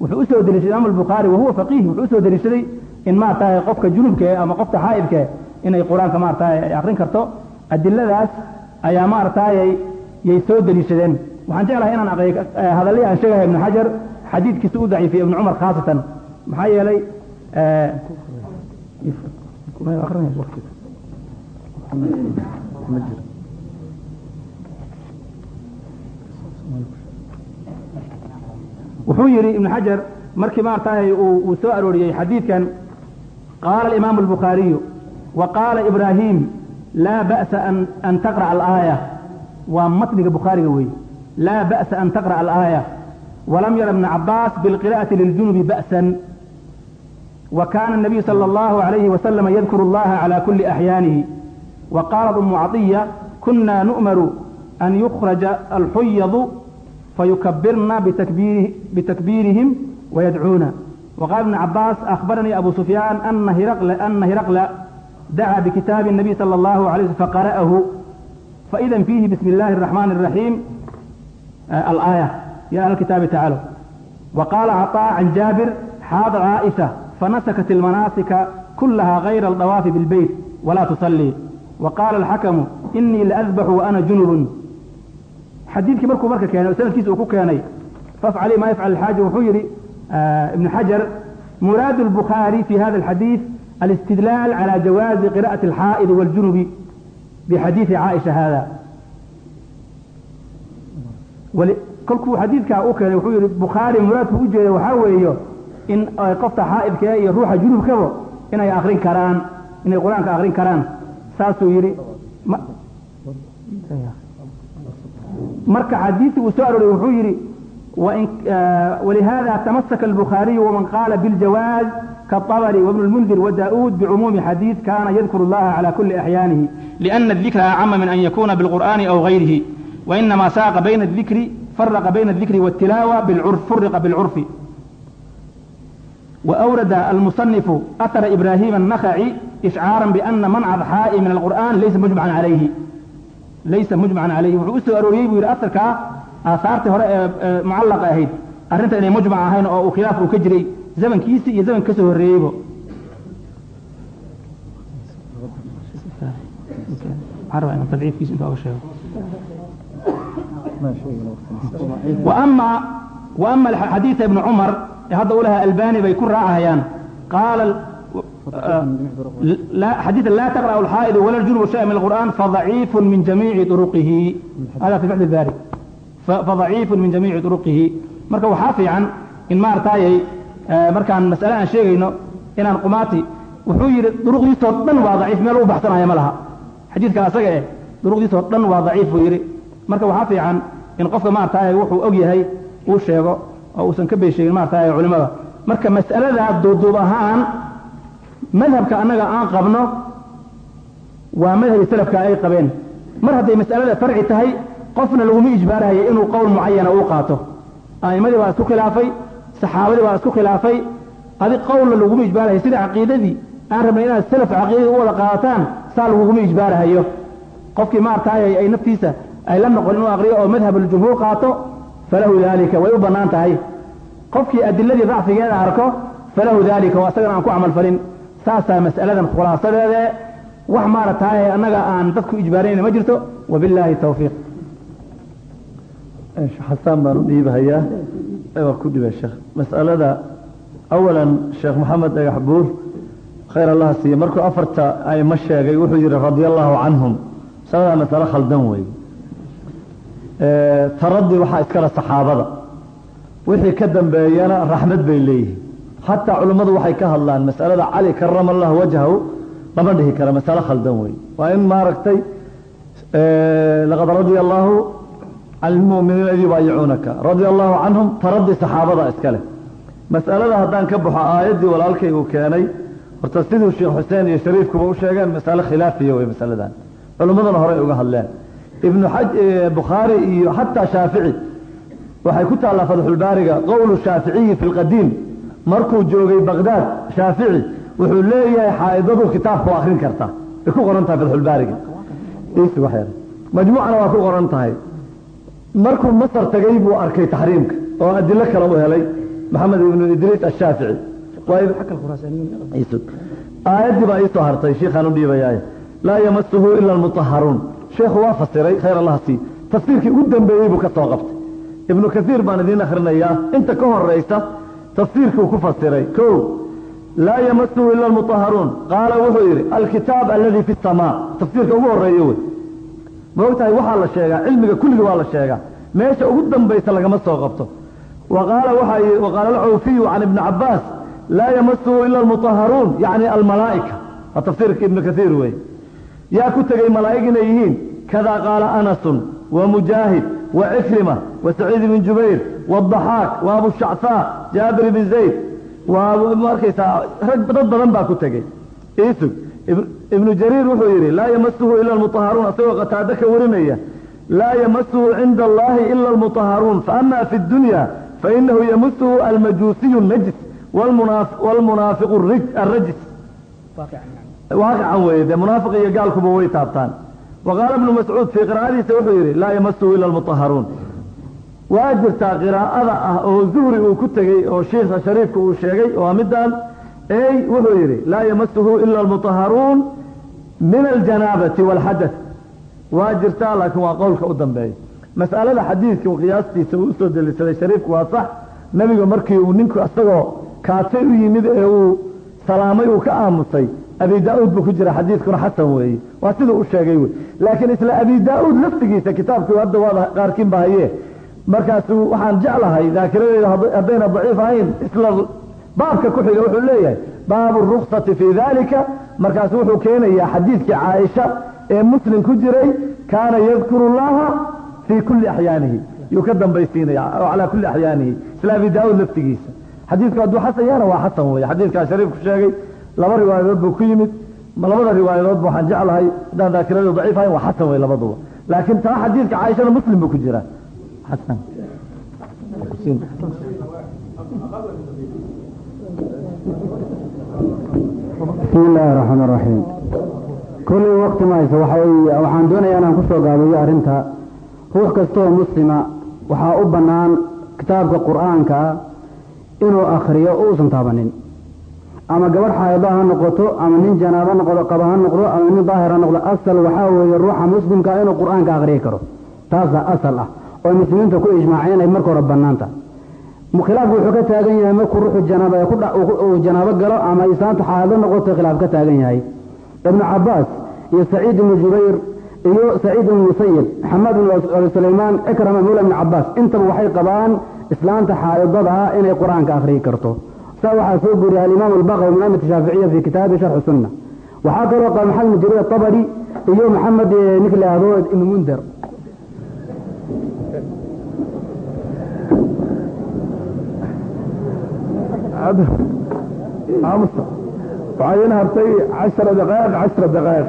Wuxuu u soo deliishaday imaam albukhaari wahuwa faqiih. Wuxuu u soo deliishaday in maaragtay qofka junubkae ama qofka xaa'idkae inay qur'aanka maaragtay ay akrin karto. Adiladaas ayaa maaragtay yay soo deliishadeen. Waxaan jeclahay inaan aqriyo hadallihii aan sheegahay ibnu xajar xadiidkiisa u daciifiyey ibnu cumar khaasatan maxaa yeelay wuxuu yidhi ibnu xajar markii maaragtay uu soo arooriyey xadiidkan qaala alimaamu albukhaariyu wa qaala ibraahim laa ba'sa an taqra'a alaaya. Waa matniga bukhaariga weeye. Laa ba'sa an taqra'a alaaya. Walam yara ibna cabaas bilqira'ati liljunubi ba'san wa kana الnabiyu salى اllahu عalayhi wasalam yadkuru اllaha calى kuli axyaanihi wa qaalat umu caطiya kuna nu'maru an yukhraja alxuyadu فيكبرن بتكبيرهم ويدعون وقال ابن عباس أخبرني أبو سفيان أن هرقل, أن هرقل دعا بكتاب النبي صلى الله عليه وسلم فقرأه فإذا فيه بسم الله الرحمن الرحيم آه الآية يا أهل الكتاب تعالوا وقال عطاء عن جابر حاضر عائشة فنسكت المناسك كلها غير الطواف بالبيت ولا تصلي وقال الحكم إني لأذبح وأنا جنب xadiidkii markuu marka keenay sanadkiisa uu ku keenay fafcali ma yafcal alxaaji wuxuu yidhi ibn xajar muraadu الbukhaari fi hada alxadiid alistidlaal calى jawaazi qira'ati alxaa'idi wاljunubi bixadiidi caaisha hada kolkuu xadiidkaa u keenay wuxuu yidhi bukhaari muraadku u jeeda waxaa weeyo in qofta xaa'idka iyo ruuxa junubkaba inay akrin karaan inay qur-aanka akrin karaan saasuu yidhi marka xadiidkii uu soo arooriyey wuxuu yidhi ولهذا تمسك البخاري ومن قال بالجواز كالطبري وابن المنذر وداود بعموم حديث كان يذكر الله على كل أحيانه لأن الذكر أعم من أن يكون بالقرآن أو غيره وإنما ساق بين الذكر فرق بين الذكر والتلاوة بالعرف فرق بالعرف وأورد المصنف أثر إبراهيم النخعي إشعارا بأن منع الضحاء من القرآن ليس مجمعا عليه ليس مجمعا عليه وحسو أروريه بير أثرك آثارته هراء معلقة أهيد أرنت أنه مجمع أهين أو خلاف وكجري زمن كيسي يا زمن كسو الريبو عربة أنا تضعيف كيس أنت أول شيء وأما وأما حديث ابن عمر هذا أولها ألباني بيكون راعها قال لا حديث لا تقرأ الحائض ولا الجنوب شيء من القرآن فضعيف من جميع طرقه هذا في فعل ذلك فضعيف من جميع طرقه marka waxaa fiican in maartaayay markaan mas'ale aan sheegayno inaan qumaati wuxuu yidhi duruqdiisoo dhan waa daciif meel u baxsanaya ma laha xadiidka asaga eh duruqdiisoo dhan waa daciif buu yidhi marka waxaa fiican in qofka maartaayay wuxuu og yahay uu sheego oo uusan ka beesheegin maartaayay culimada marka mas'aladaa duuduub ahaan madhabka annaga aan qabno waa madhabi salafka ay qabeen. Mar hadday mas'alada farci tahay qofna laguma ijbaarahayo inuu qowl mucayana uu qaato. A'imadii baa isku khilaafay saxaabadii baa isku khilaafay. Adi qowlna laguma ijbaarahayo sida caqiidadii aan rabnay inaad salaf caqiidadii u wada qaadataan saa laguguma ijbaarahayo. Qofkii maartaay ay naftiisa ay la noqon inuu aqriyo oo madhab aljumhuur qaato falahu daalika way u bannaan tahay qofkii adiladii dacfigeeda arko falahu daalika oo asagana aan ku camal saasaa mas'aladan khulaasadeede wax maarataay annaga aan dadku ijbaarayna ma jirto? Wabilaahi tawfiiq. Xasaan baan u dhiibahayaa waa ku dhibay sheekh. Mas'alada awalan sheekh maxamed dhagax khayr allah siiye markuu afarta ayma sheegay wuxuu yidhi radia allahu canhum masalada masale khaldan wey. Taraddi waxaa iskale saxaabada wixii ka dambeeyana raxmad bay leeyihiin. Xataa culimmadu waxay ka hadlaan masalada cali karama allahu wajhahu lama dhihi kara masale khaldan wey waa in maaragtay laqad radia allahu can lmuminiina id yubaayicuunaka radia allahu canhum taraddi saxaabada iska mas'alada haddaan ka baxo aayaddii walaalkay uu keenay horta siduu sheekh xuseen iyo shariifkuba u sheegeen masale khilaafiya wey masaladan culimmaduna horey uga hadleen. Ibnu bukhaari iyo xataa shaafici waxay ku taallaa fatxulbaariga qowlu shaaficiyi fi lqadiim markuu joogay baqdaad shaafici wuxuu leeyahay xaa'idadu kitaabka waa akrin kartaa way ku qoran tahay fatxulbaariga majmuucana waa ku qoran tahay. Markuu masar tagay buu arkay taxriimka oo adilo kale u helay. Maxamed ibnu idriis ashaafici aayaddii baa iisoo hartay shiikhaan u dhiibayaay. Laa yamasuhu ila almutaharuun sheekhu waa fasiray khayr allah sii. Tafsiirkii ugu dambeeyey buu ka soo qabtay ibnu kasiir baan idiin akrinayaa inta ka horaysa tafsiirkuu ku fasiray ko laa yamasuhu ila almutaharuun qaala wuxuu yidhi alkitaab alladii fi samaa tafsiirka ugu horeeyo wey. Ma ogtahay waxaa la sheegaa cilmiga kulliga waa la sheegaa. Meesha ugu dambaysa lagama soo qabto. Waqaala alcawfiyu can ibni cabaas laa yamasuhu ila almutaharuun yacni almalaa'ika. Waa tafsiirka ibnu kasiir wey. Yaa ku tegey malaa'ig inay yihiin? Kada qaala anasun wa mujaahid wa cikrima wa saciid ibn jubayr wadaxaak wa abu shacfaa jaabir ibn zayd. Waa markaysaa rag dad badan baa ku tegey isug ibnu jariir wuxuu yidhi laa yamasuhu ila almutaharuun asagoo qataado ka warinaya laa yamasuhu cinda allahi ila almutaharuun faama fi dunya fainahu yamasuhu almajuusiyu najis wlmunaafiqu arajis waaqican weeye dee munaafiq iyo gaalkuba way taabtaan wa qaala ibnu mascuud fii qiraa'adiisa wuxuu yidhi laa yamasuhu ila almutaharuun waa jirtaa qiraa'ada ah oo zuhri uu ku tegey oo shiikha shariifka uu sheegay waa midaan ey wuxuu yidhi laa yamasuhu ila almutaharuun min aljanaabati waalxadath waa jirtaa laakiin waa qowlka u dambeeya mas'alada xadiidka qiyaastiisa u soo delisaday shariifku waa sax nebiga markii uu ninku kaatay u yimid ee uu salaamay uu ka aamusay abi daa-uud buu ku jira xadiidkuna xasan weeye waa siduu u sheegay wey laakiin isla abi daa-uud laftigiisa kitaabkii hadda waada qaarkiin ba haye. Waxaan jeclahay daakiradeeda haddayna daciif ahayn isla baabka ku xiga wuxuu leeyahay baabu ruksati fii dalika markaasu wuxuu keenayaa xadiidkii caaisha ee muslim ku jiray kaana yadkuru llaha fii kulli axyaanihi. Yuu ka dambaysiinaya oo calaa kulli axyaanihi isla abi daa-uud laftigiisa xadiidku hadduu xasan yahana waa xasan weeye xadiidkaa shariifku sheegay laba riwaayadood buu ku yimid labada riwaayadoodba waxaan jeclahay haddaan daakirada daciif ahayn waa xasan wey labaduba. Laakiin taa xadiidka caaishana muslim buu ku jiraa. Xasan. Bismi illaahi raxmaan raxiim kolley wakti mayse waxaan doonayaa inaan ku soo gaabayo arrinta. Ruux kastaoo muslima waxaa u bannaan kitaabka qur'aanka ah inuu akhriyo uusan taabanin ama gabadh xaayada ha noqoto ama nin janaabo noqdo qaba ha noqdo ama nin daahir ha noqdo asal waxaa weeye ruuxa muslimka inuu qur'aanka akhriyi karo. Taasaa asal ah. Oo muslimiinta ku ijmaaceen inay marka hore bannaanta. Khilaafku wuxuu ka taagan yahay markuu ruuxu janaaba uu janaabo galo ama isaanta xaayado noqoto khilaaf ka taagan yahay. Ibnu cabaas iyo saciid ibnu jubayr iyo saciid ibnu musayib maxamed ibn sulaymaan ikrama mawla ibni cabaas intaba waxay qabaan islaanta xaayadada ah inay qur'aanka akhriyi karto saa waxaa soo guuriyay alimaam albaqawi min aimati shaaficiya fi kitaabi sharxi sunna waxaa kaloo qaba maxamed ibn jariir atabari iyo maxamed ninka la yihahdo ibnu munder waxaa ina hartay cashara daqaaiq cashara daqaaiq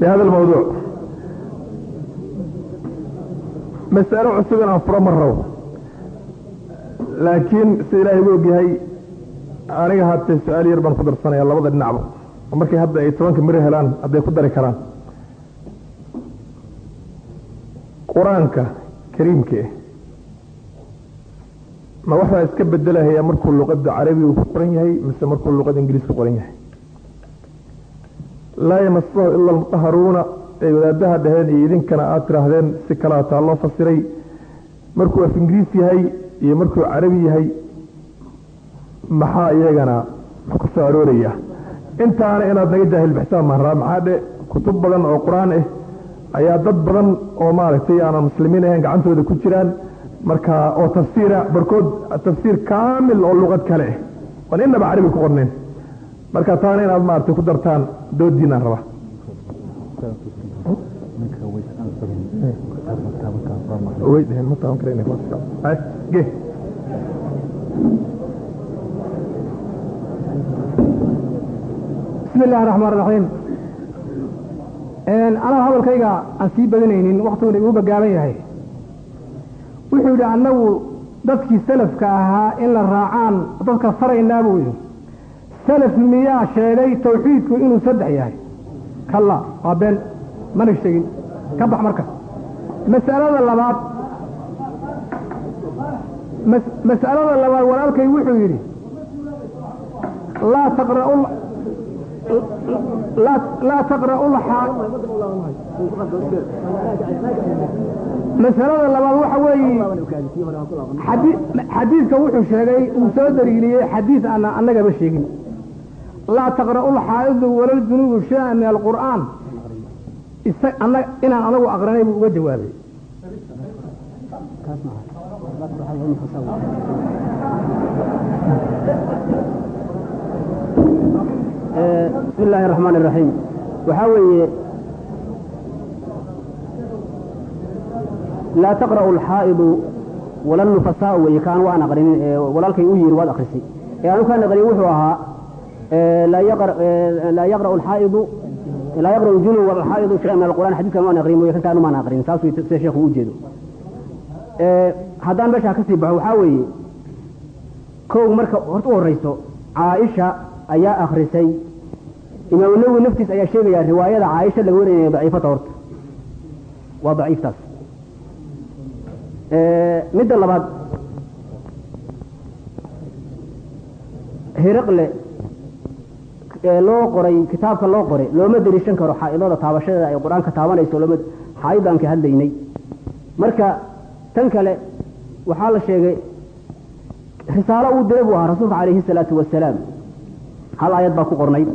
bihada almawduuc mas'alo cusub inaan furo ma rabo laakiin si ilaahay u ogyahay aniga haatee su'aal yar baan ku darsanaya labada dhinacba markay hadda ay tobanka miro helaan hadday ku dari karaan. Qur'aanka kariimka ma waxaa iska bedelahaya markuu luqada carabiga ku qoran yahay mise markuu luqada ingiliis qoran yahay? Laa yamasuhu ila almutaharuuna ay wadaadaha dhaheen iyo idinkana aad tiraahdeen si kalea taa loo fasiray. Markuu af ingiriis yahay iyo markuu carabi yahay maxaa iyagana ku soo arooraya? Intaana inaad naga jaahil bixtaan maan raa maxaa dhe kutub badan oo qur'aan ah ayaa dad badan oo maaragtay aanan muslimiin ahayn gacantooda ku jiraan. Marka oo tafsiira barkood tafsiir kaamil oo luqad kale ah oon inaba carabi ku qornayn. Marka taana inaad maaragtay ku dartaan doodiinaan rabaa way dheheen ma taaban kara ge bismi illaahi raxmaan raxiim anaa hadalkayga aan sii badanaynin waktiguna igu bagaaban yahay. Wuxuu yidhi annagu dadkii salafka ahaa in la raacaan dadka faraynaa buu yidhi salaf miyaa sheegay tawxiidku inuu saddex yahay? Kalla waa been mana sheegin. Ka bax marka mas'alada labaad. Mas'alada labaad walaalkay wuxuu yidhi laa taqra'u laa taqra'u masalada labaad waxa weeye xadiidka wuxuu sheegay uu soo daliiliyey xadiid ana annagaba sheegin. Laa taqra'u lxaa'idu walaljunuubu shay-an min alqur'aan inaan anagu aqrinay buu uga jawaabay. Bismi illaahi araxmaan iraxiim waxaa weeye laa taqra'u alxaa'idu wala nufasaau weye kaan waan aqrinin walaalkay u yiri waad akrisay ee anu kaan aqrinin wuxuu ahaa laa yaqra'u alxaa'idu laa yaqra'u junub wala alxaa'idu shay min alqur'an xadiiskan waan aqrin mooye kan kaanu maan aqrinin saas way sida sheekhu u jeedo haddaan meeshaa ka sii baxo waxaa weeye kow marka horta u horrayso caaisha ayaa akrisay imaam nawowi naftiis ayaa sheegaya riwaayada caaisha laga warinaya daciifata horta waa daciiftaas midda labaad hiriqle ee loo qoray kitaabka loo qoray looma dariishan karo xaa'idada taabashadeeda ay qur'aanka taabanayso looma xaa'idaan ka hadlaynay. Marka tan kale waxaa la sheegay risaalo uu diray buu ahaa rasuulka calayhi salaatu wasalaam hal aayad baa ku qornayd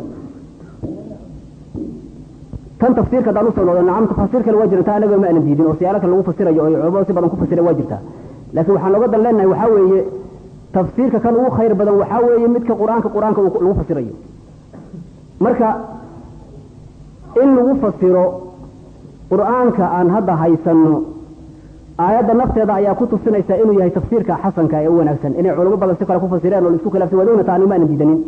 tan tafsiirka haddaan u soo noqdo nacam tafasiir kale waa jirta anaga ma aanan diidin oo siyaalo kale lagu fasirayo oo culamada si badan ku fasira waa jirtaa laakiin waxaan looga dan leenahay waxaa weeye tafsiirka kan ugu khayr badan waxaa weeye midka qur'aanka qur'aanka lagu fasirayo marka in lagu fasiro qur'aanka aan hadda haysanno aayadda nafteeda ayaa ku tusinaysa inuu yahay tafsiirka xasanka ee u wanaagsan. Inay culamo badan si kale ku fasireen oo isku khilaafsan wadowna taani ma aanan diidanin.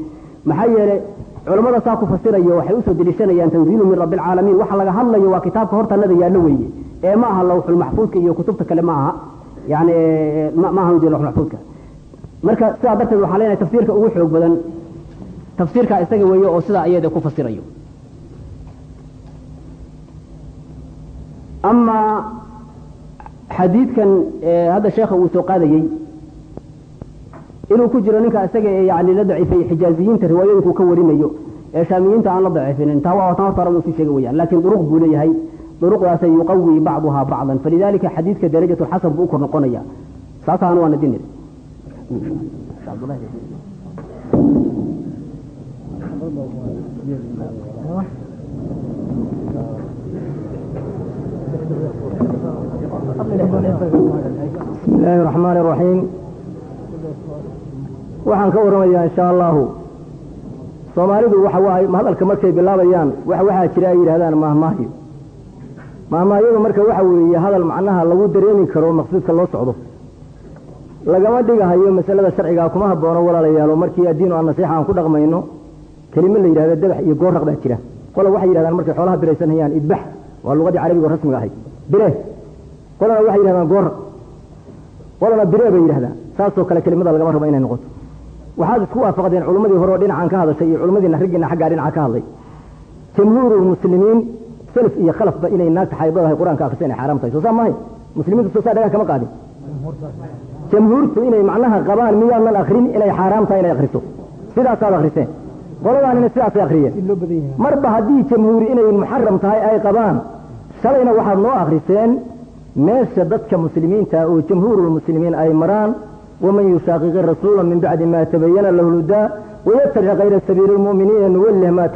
Maxaa yeelay culammada saa ku fasirayo waxay u soo deliishanayaan tanziilu min rabbi alcaalamiin waxa laga hadlayo waa kitaabka hortanada yaallo weeye. Ee ma aha lawxul maxfuudka iyo kutubta kale ma aha. Yani ma aha ujeed lawxul maxfuudka. Marka sidaa darteed waxaan leenahay tafsiirka ugu xoog badan tafsiirka isaga weeye oo sidaa iyada ku fasirayo. Amaa xadiidkan hadda sheekha uu soo qaadayey inuu ku jiro ninka isaga ee yani la daciifay xijaaziyiinta riwaayooyinku ka warinayo ee shaamiyiinta aan la daciifinin taa waa tan horta hore sii sheega weyaan laakiin duruq buu leeyahay duruqdaasa yuqawi bacduha bacdan falidalika xadiidka darajatu xasan buu u kor noqonaya saasaana waa nadinir bismi illaahi raxmaani raxiim waxaan ka warramayaa insha allahu soomaalidu waxa hadalka markay bilaabayaan wax waxaa jira ay yidhahdaan mahmahyo mahmahyadu marka waxa weeye hadal macnaha lagu dareemi karo maqsuudka loo socdo. Lagama dhigahayo masalada sharcigaa kuma haboono walaalayaalo markii addiinu an nasiixa aan ku dhaqmayno kelimo la yidhahda dabax iyo goorraq baa jira. Qola waxay yidhahdaan markay xoolaha biraysanayaan idbax waa lugadii carabiga rasmiga ahayd. Bire qolana waxay yidhahdaan goorraq qolana bire bay yidhahdaan saasoo kale kelimada lagama rabo inay noqoto. Waxaad isku waafaqdeen culimmadii hore oo ka hadashay iyo culimmadiina raggiina xaggaa dhinaca ka hadlay. Jamhuurulmuslimiin salaf iyo khalafba inay naagta xaydadahay qur'aanka akrisa inay xaaraam tahay. Soo saa maahay muslimiintu soo saa dhagaan kama qaadin. Jamhuurtu inay macnaha qabaan miyaanan akrin inay xaaraam tahay inay akriso sidaasaad akriseen qoladaanina sidaasay akriyeen marba haddii jamhuuri inay muxaram tahay ay qabaan shalayna waxaad noo akriseen meesha dadka muslimiinta oo jamhuurulmuslimiin ay maraan waman yushaaqiqi rasuula min bacdi ma tabayana lahu lhudaa wayabtaci kayra sabiili lmu'miniina nuwallih maa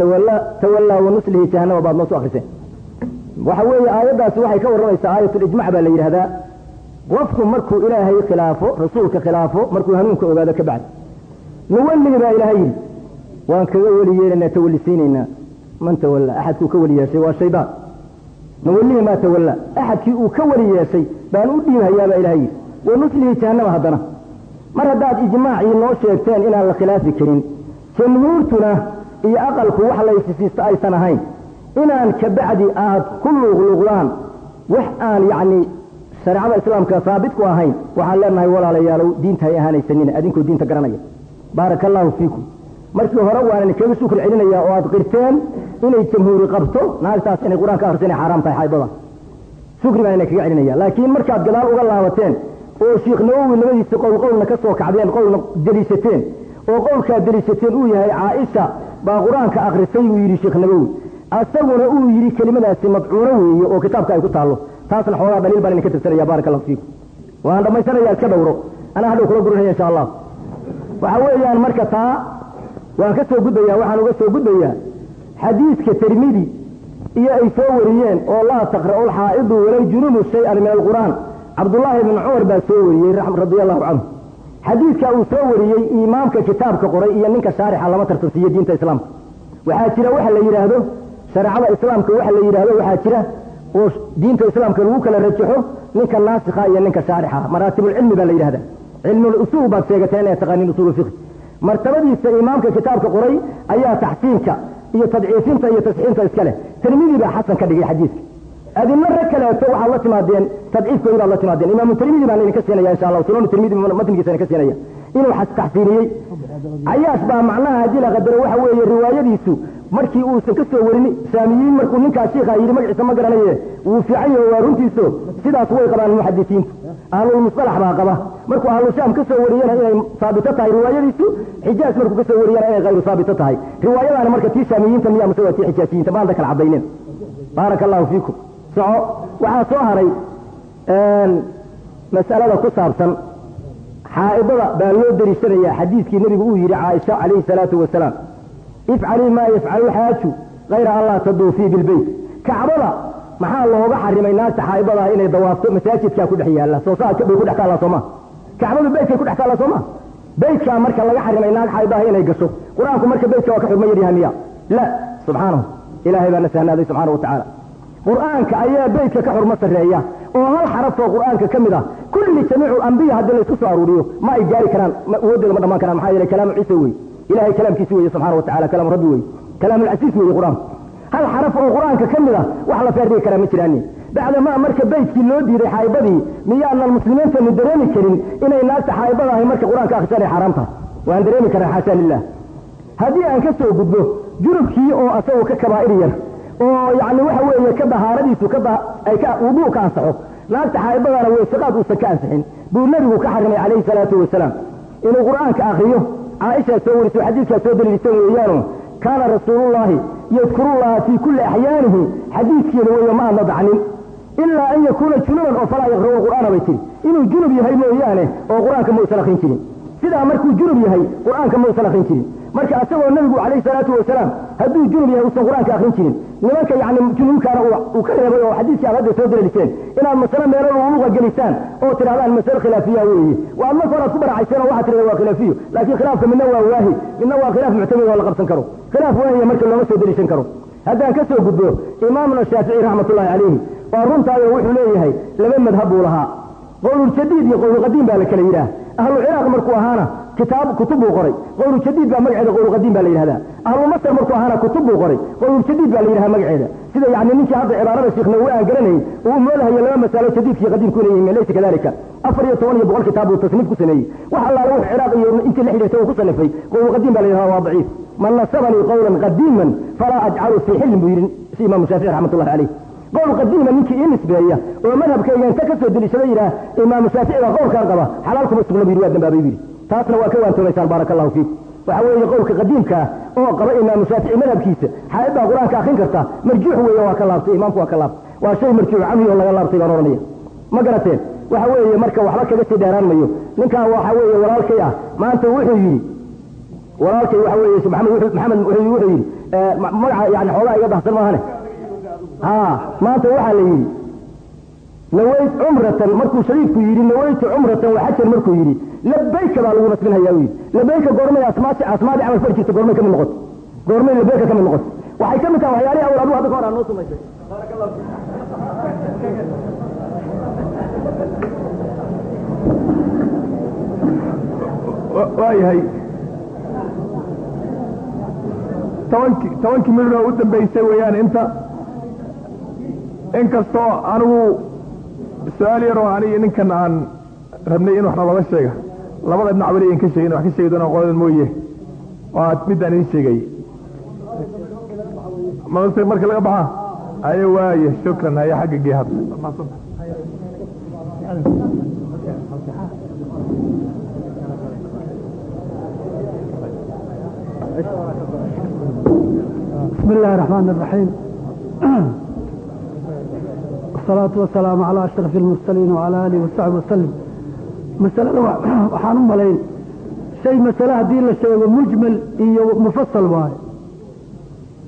tawallaa wanuslihi jahannama baad noo soo akriseen waxa weeye aayaddaasi waxay ka warramaysaa aayatulijmac baa la yidhahdaa qofku markuu ilaahay khilaafo rasuulka khilaafo markuu hanuunka ogaado ka bacdi. Nuwallihi baa ilaahay yidhi waan kaga weli yeelanaa tawallisiinaynaa man tawallaa axadkuu ka weli yeeshay waa shaydaan nuwallihi maa tawallaa axadkii uu ka weli yeeshay baan u dhiibhayaa baa ilahay yidhi wanuslihi jahannama haddana. Mar haddaad ijmaacii noo sheegteen inaan la khilaafi karin jamhuurtuna iyo aqalku wax laysisiisto aysan ahayn. Inaan kabacdi aad ku luuqluuqdaan wax aan yacni shareecada islaamka saabit ku ahayn waxaan leenahay walaalayaalow diinta hay ahaanaysanina adinkoo diinta garanaya. Baaraka allaahu fiikum markii hore waan kaga shukri celinaya oo aad qirteen inay jamhuuri qabto naagtaas inay akhriso inay xaaraam tahay xaybada shukri baan ina kaga celinaya. Laakiin markaad gadaal uga laabateen oo sheikh nawowi labadiisa qowl qowlna ka soo kacdeen qowlna deliishateen oo qowlkaad deliishateen uu yahay caaisha baa qur'aanka akhrisay buu yidhi sheekh nawowi asaguna uu yidhi kelimadaasi madcuuno weeye oo kitaabka ay ku taallo. Taasna xoogaa daliil baan idinka tirsanaya baaraka allahu fiikum waan dhammaysanaya iska dhowro. Anaa hadhow kula gurinaya insha allah. Waxa weeyaan marka taa waan ka soo gudbayaa waxaan uga soo gudbayaa xadiidka tirmidi iyo ay soo wariyeen oo laa taqra'u lxaa'idu walay junubu shay-an min alqur'aan. Cabdullaahi bn cumar baa soo wariyey radia allahu canhu xadiidka uu soo wariyey imaamka kitaabka qoray iyo ninka shaarixa lama tartansiiyo diinta islaamka. Waxaa jira waxa la yidhaahdo shareecada islaamka waxa la yidhaahdo waxaa jira oo diinta islaamka lagu kala rajaxo ninka naasikha iyo ninka shaarixa maraatibulcilmi baa la yidhahda cilmulusuul baad sheegateen inaad taqaanin usuulu fiqh martabadiisa imaamka kitaabka qoray ayaa taxsiinka iyo tadciifinta iyo tasxiinta iska leh. Tirmidi baa xasan ka dhigay xadiidka rag kaleeto waxaad la timaadeen tadciifkoodi baad la timaadeen. Imaamu tirmidi baan idinka siinaya insha allah sunan tirmidi matnkiisa idinka siinaya. Inuu taxsiiniyey. Cayaash baa macnaha haddii la qadaro waxa weeye riwaayadiisu markii uusan ka soo warin saamiyiin markuu ninkaa shiikha yidhi magaciisa ma garanaye wuu fiican yaho waa runtiiso. Sidaas way qabaan muxadisiintu ahlulmusalax baa qaba. Markuu ahlushaam ka soo wariyana inay saabito tahay riwaayadiisu xijaaj markuu ka soo wariyana inay hayru saabito tahay. Riwaayadaana marka tii shaamiyiinta miyaa mase waa tii xijaajiyiinta maanta kala cadaynen baaraka allahu fiikum. Soco waxaa soo haray mas'alada ku saabsan xaa'idada baa loo dariishanayaa xadiidkii nebigu uu yidhi caaisha calayhi salaatu wasalaam. Ifcalii maa yafcalu lxaaju hayra an laa taduufii bilbeyt kacbada maxaa looga xarimay naagta xaa'idada ah inay dawaafto masaajidkaa ku dhex yaalla? Soo saa bay ku dhex taallaa sooma kacbadu beytkay ku dhex taallaa sooma beytkaa marka laga xarimay naag xaa'id ah inay gasho qur'aanku marka beytka waa ka xurma yaryaha miya la subxaanahu ilaahay baa na sahnaaday subxaana wa tacaala. Qur'aanka ayaa beytka ka xurmo sarreeya oo hal xarafoo qur'aanka ka mid ah kulli jamiicu ambiya haddii laysku soo aruuriyo ma ay gaari karaan awoodooda ma dhamaan karaan. Maxaa yeele kalaamu ciise wey ilahay kalaamkiisi weye subxana wa tacala kalaamu rabbi wey kalaamulcasiis weye qur'aanku hal xaraf oo qur'aanka ka mid ah wax la feerdhigi karaa ma jiraani. Bacdamaa marka beytkii loo diiday xaa'ibadii miyaanan muslimiintanu dareemi karin inay naagta xaa'ibada ahay marka qur'aanka akhrisan ay xaaraam tahay? Waan dareemi karaa xaasha lilah haddii aan ka soo gudbo junubkii oo asagu ka kabaa'ir yar oo yacni waxa weeye ka dahaaradiisu ay ka ansaxo naagta xaa'ibadana weysaqaad uusan ka ansixin buu nebigu ka xarimay calayhi salaatu wasalaam. Inuu qur'aanka akriyo caaishaa soo wariso xadiidkaa soo daliilsan weeyaano kaana rasuulullaahi yadkurullaha fii kulli axyaanihi xadiidkiina weeye ma aadna dacnin ilaa an yakuuna junuban oo falaa yaqra'u qur'aana bay tiri inuu junub yahay mooyaane oo qur'aanka ma usan akrin jirin. Sidaa markuu junub yahay qur'aanka ma usan akrin jirin marka asagoo nebigu calayhi salaatu wasalaam hadduu junub yahay usan qur'aanka akrin jirin nimanka yani junuubkaana uu ka reebay oo xadiiskii aad hadda soo daliliseen inaad masale meelo luga gelisaan oo tidhahdaan masale khilaafiya weeye waad marka horaad ku baracayseen oo waxaad tidhahda waa khilaafiyo laakiin khilaafka midna waa waahi midna waa khilaaf muctamid oo la qabsan karo. Khilaaf waahiya marka looma soo deliishan karo. Haddaan ka soo gudbo imaamuna shaafici raxmatullahi calayhi waa runtaayo wuxuu leeyahay laba madhab buu lahaa. Qowluljadiid iyo qowluqadiim baa la kala yidhaah ahlu ciraaq markuu ahaana kitaab kutub buu qoray. Qowluljadiid baa magaceeda qowluqadiim baa la yidhahdaa. Ahlu masr markuu ahaana kutub buu qoray. Qowluljadiid baa la yidhaha magaceeda. Sida yani ninkii hadda cibaarada sheekh nawi aan garanayn uu moodahayo laba masalo jadiidka iyo qadiimku inay yihiin laysa kadalika afar iyo toban iyo boqol kitaab buu tasniif ku sameeyey. Wax allaala wux ciraaq iyo intii la xidhiirtay uu ku sanifay qowluqadiim baa la yidhahda waa daciif. Man nasabanii qowlan qadiiman falaa ajcalu fii xillin buu yidhi si imaamu shaafici raxmatullahi caleyh qowl qadiima ninkii ii nisbeeya oo madhabkayga inta ka soo deliishada yidhaah imaamu shaafici baa qowlkaan qaba xalaal kuma sugna waa dambaabay yidhi. Taasna waa ka waantoomaysaan baaraka allahu fiikum waxa weeye qowlka qadiimkaa oo qaba imaamu shaafici madhabkiisa xaa'id baa qur'aanka akrin karta marjuux weeye waa ka laabtay imaamku waa ka laabtay. Waa shay marjuuc camhi oo laga laabtay baan odhanaya ma garateen waxa weeye marka waxba kaga sii dheeraan mayo. Ninkaa waxa weeye walaalkay ah maanta wuxuu yidhi walaalkay waxa weeye maxamed wuxuu yidhi magaca yani xoogaa iga dahsan maahane? ha maanta waxaa la yidhi nawayt cumratan markuu shariifku yidhi nawaytu cumratan waxajar markuu yidhi labayka baa lagu nasbinhayaa yidhi. Labayka goormay asmaadi asmaadi camal fari jirta goormay ka mid noqoto goormay labayka ka mid noqoto waxay ka mid tahay waxyaalihi awal aduu hadda ka hor aa noo sumaysay waayahay. Tobankii tobankii milyan oo u dambaysay weeyaan inta inkastoo anigu su'aal yaroo aniga ninkan aan rabnay in wax nalooga sheega. Labada dhinac weli an ka sheegin wax ka sheegi doonaan qolada mooye. Oo aad middaan idiin sheegay. Mase marka laga baxa? Haye waaye shukran haye xagga gee hadda bismi illaahi raxmaan iraxiim الصلاة والسلام على أشرف المرسلين وعلى آله وصحبه وسلم مسألة waxaan u malayn shay masale haddii la sheego mujmal iyo mufasal waayo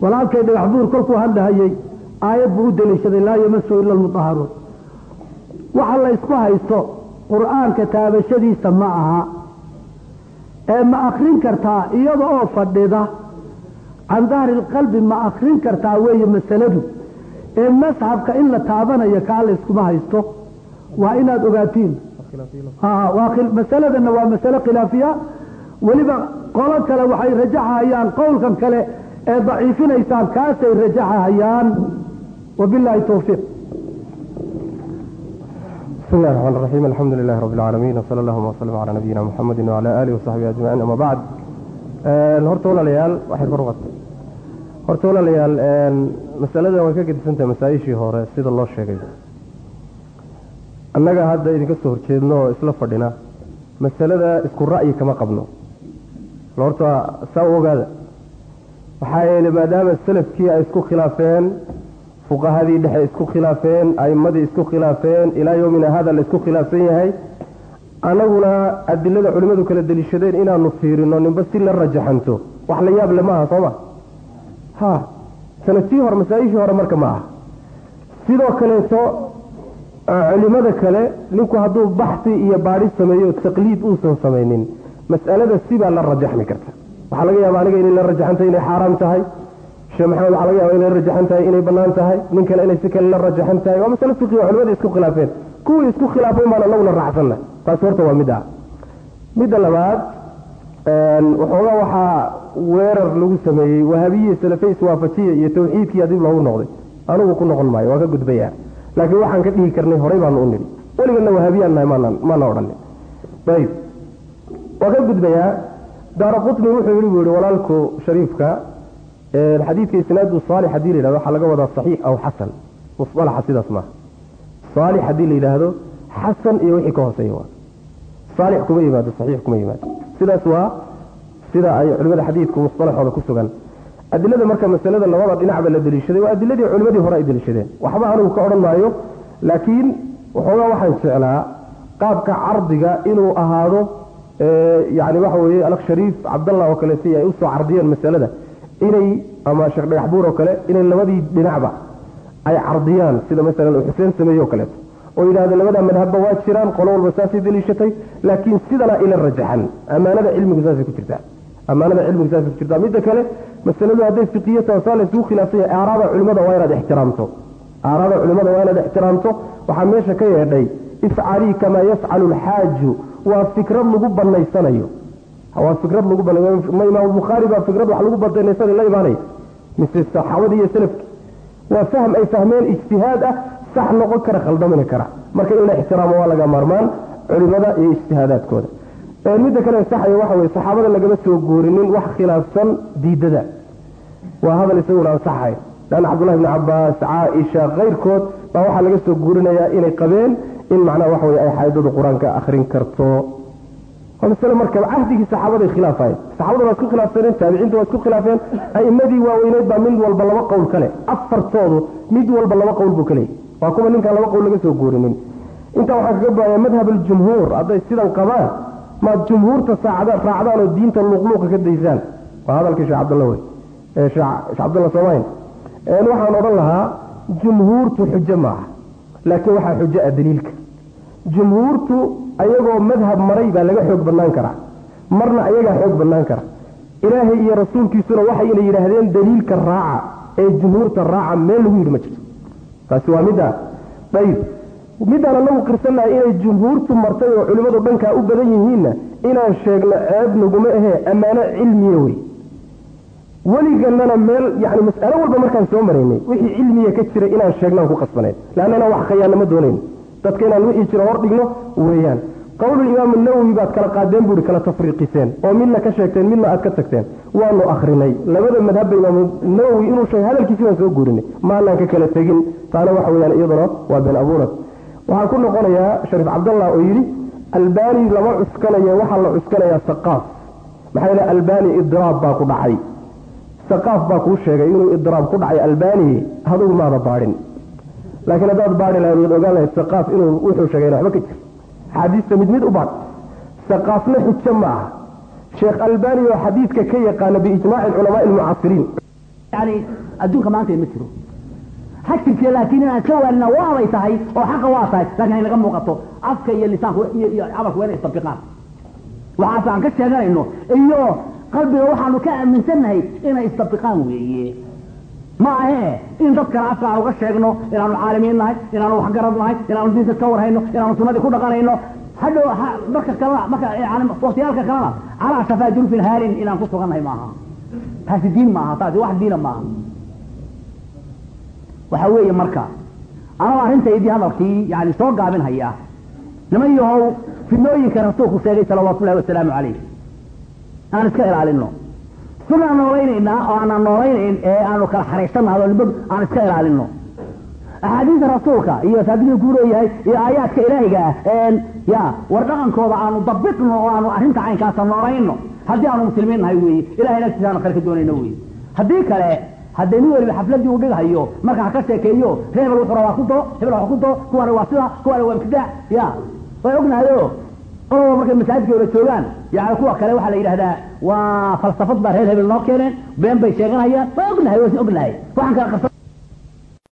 walaalkay dhagax buur kolkuu hadhahayay aayad buu u deliishaday laa yamasu ila almutaharuun waxa la isku haysto qur'aanka taabashadiisa ma aha ee ma akrin kartaa iyada oo fadhida can dahri lqalbi ma akrin kartaa weeye masaladu ee masxabka in la taabanaya kaa layskuma haysto waa inaad ogaatiin. Masaladana waa masale khilaafiya. Weliba qolo kale waxay rajaxahayaan qowlkan kale ee daciifinaysaan kaasay rajaxahayaan wabilaahi towfiiq bismi horta walaalayaal masaladan way ka gedisantahay masaa-ishii hore sida loo sheegay. Annaga hadda idinka soo horjeedno oo isla fadhina masalada isku ra'yi kama qabno. Horta saa u ogaada. Waxaa yeelay maadaama salafkii ay isku khilaafeen fuqahadii dhexe isku khilaafeen a'imadii isku khilaafeen ilaa yowmina hada la isku khilaafsan yahay annaguna adilada culimmadu kala deliishadeen inaanu fiirino ninba si la rajaxanto. Wax la yaab le maaha sooma ha sanatii hore masaa-ishii hore marka ma aha. Sidoo kaleeto culimada kale ninku hadduu baxsi iyo baadhi sameeyo taqliid uusan samaynin. Mas'alada sibaa la rajaxmi karta. Waxaa laga yaaba aniga inay la rajaxantahay inay xaaraam tahay. Sheekh maxamed waxaa laga yaaba inay la rajaxan tahay inay bannaan tahay. Nin kale inay si kale la rajaxan tahay waa masale fiqi oo culimada isku khilaafeen. Kuwii isku khilaafeen baan anaguna raacsanna. Taasi horta waa midda midda labaad waxoogaa waxaa weerar lagu sameeyey wahabiye salafe iswaafajiya iyo tawxiidkii dib loogu noqday. Anigu ku noqon maayo waa ka gudbaya. Laakiin waxaan ka dhihi karnay horey baanu u nidhi. Weliganna wahabiyaan nahay maana odhanin ayb waa ka gudbayaa daara qutni wuxuu yidhi buu walaalku shariifka xadiidka isnaadu saalix haddii la yidhahdo waxaa laga wadaa saxiix aw xasan. Musalaxa sidaas maaha saalix haddii la yidhaahdo xasan iyo wixii ka hooseeya waa. Saalix kuma yimaado saxiix kuma yimaado sidaas waa sida ay culimada xadiidku musalaxooda ku sugan. Adilada marka masalada labada dhinacba la deliishaday waa adiladii culimadii hore ay deliishadeen. Waxba anigu ka odhan maayo laakiin waxoogaa waxaan jeclaa qaabka cardiga inuu ahaado yani waxa weeye alakh shariif cabdallah oo kale si ay u soo cardiyeen masalada. Inay ama sheekh dhagax buur oo kale inay labadii dhinacba ay cardiyaan sida masalan uu xuseen sameeye o kaleeto oo yidhahda labada madhabba waa jiraan qolo walba saasay deliishatay laakiin sidana ila rajaxan. Ammaanada cilmigu saasay ku jirtaa. Ammaanada cilmigu saasay ku jirtaa. Midda kale masaladu hadday fiqiya tahay saa la isugu khilaafsan yahay aaraada culimada waa inaad ixtiraamto. Aaraada culimada waa inaad ixtiraamto. Waxaa meesha ka yeedhay ifcalii kamaa yafcalu alxaaju. Waa fikrad lagu banaysanayo waa fikrad lagu ma imaam bukhaari baa fikrad wax lagu banaysanayo la imaanaya. Mise saxaabadii iyo salafki waa fahm ay fahmeen ijtihaad ah sax noqon kara khaldamini kara. Marka in la waa laga maarmaan culimada iyo ijtihaadaadkooda. Midda kale saxaya waxa weye saxaabada lagama soo guurinin wax khilaafsan diidada. Waa hadal isaguna ansaxay leanna cabdullahi bni cabaas caaisha kayrkood baa waxaa laga soo guurinayaa inay qabeen in macnaha waxa weye ay xaydadu qur'aanka akhrin karto. Masale marka cahdigii saxaabaday khilaafayen saxaabada waa isku khilaafsaneen taabiciinta waa isku khilaafeen. A'imadii waaweyneyd baa mid walba laba qowl kale afartoodu mid walba laba qowl buu kaleeyay waa kuwa ninkaan laba qowl laga soo guurinin. Intaa waxaa kaga baaya madhab aljumhuur hadday sidan qabaan maad jumhuurta saacda raacdaan oo diinta luuqluuqa ka daysaan. Waa hadalkii sheekh cabdalla wey sheekh cabdalla soomayn waxaan odhan lahaa jumhuurtu xujo maaha laakiin waxaa xujo ah daliilka. Jumhuurtu ayagoo madhab maray baa laga xoog badnaan karaa. Marna ayagaa xoog badnaan kara ilaahay iyo rasuulkiisuna waxayna yidhaahdeen daliilka raaca ee jumhuurta raaca meel lagu yidhi ma jirto taasi waa middaa ayib midaan anagu qirsannahay inay jumhuurtu martay oo culimmadu dhankaa u badan yihiinna inaan sheegno ceeb naguma ahee ammaano cilmiya wey. Weliganana meel yani mas'alo walba markaan soo maraynay wixii cilmiya ka jira inaan sheegnaan ku qasbanayn. Leanna inaan wax khayaana ma doonayn. Dadka inaan wixii jiro hor dhigno weeyaan qowlu imaamu nawowi baad kala qaadeen buuhi kala tafriiqiseen oo midna ka sheegteen midna aad ka tagteen. Waanu akrinay labada madhabba imaamu nawowi inuu sheegay hadalkiisi baan soo guurinay. Maanaan ka kala tegin. Taana waxa weyaan iyaduna waa been abuurad waxaan ku noqonayaa shariif cabdallah oo yidhi albani lama cuskanayo waxaa la cuskanayaa saqaaf. Maxaa yeele albani idraab baa ku dhacay. Saqaaf baa kuu sheegay inuu idraab ku dhacay albani hadugu maada baadhin laakiin haddaad baadhi lahayd waad ogaan lahayd saqaaf inuu wuxuu sheegayna waxba ka jir xaadiista mid mid u baadh saqaafna xujo ma aha sheekh albani oo xadiidka ka yaqaana biijmaaci culamaai almucaasiriin yani adduunka maanta ma jiro. Ha jirte laakiin inaan ka waalina waabay tahay oo xaqa waa tahay laakiin ay naga muuqato. Afka iyo lisaanku iyo camalku waa inay isdabiqaan waxaas aan ka sheeganayno iyo qalbiga waxaanu ka aaminsannahay inay isdabiqaan weeye ma ahe in dad kale aan uga sheegno inaanu caalimiin nahay inaanu waxgarad nahay inaanu diinta ka warhayno inaanu sunnadii ku dhaqanayno hadhow marka kalena marka waktiyaalka kalena calaa shafaa jurufin haalin inaan ku sugannahay maaha taasi diin maaha taasi wax diina maaha waxa weeye marka anoo arrintaydii hadalkii yani soo gaabinhaya niman yahow fidnooyinka rasuulku sheegay salawaatullahi wasalaamu calayh aan iska ilaalino sunaan noolaynaynaa oo aanaan noolaynayn ee aanu kala oo nibad aan iska ilaalino axaadiista rasuulka iyo saadidii ku leeyahay iyo aayaadka ilaahiga ah ya war dhaqankooda aanu dabiqno oo aanu arrinta caynkaasa noolayno haddii aanu muslimiin nahay weeye ilahay naftiisa aanu khayr ka doonayno weeye. Haddii kale haddee nin weliba xafladii uu dhighayo marka ha ka sheekeeyo hebel wuxuu rabaa ku doo hebel wax ku doo kuwana waa sida kuwana waa ibtidaac. Ya way ognahayo qolaba markay masaajidka wada joogaan yani kuwa kale waxaa la yidhahdaa waa falsafad baa reer hebel noo keeneen been bay sheeganayaan waa ognahay waa ognahay. Waxaan kala qarsan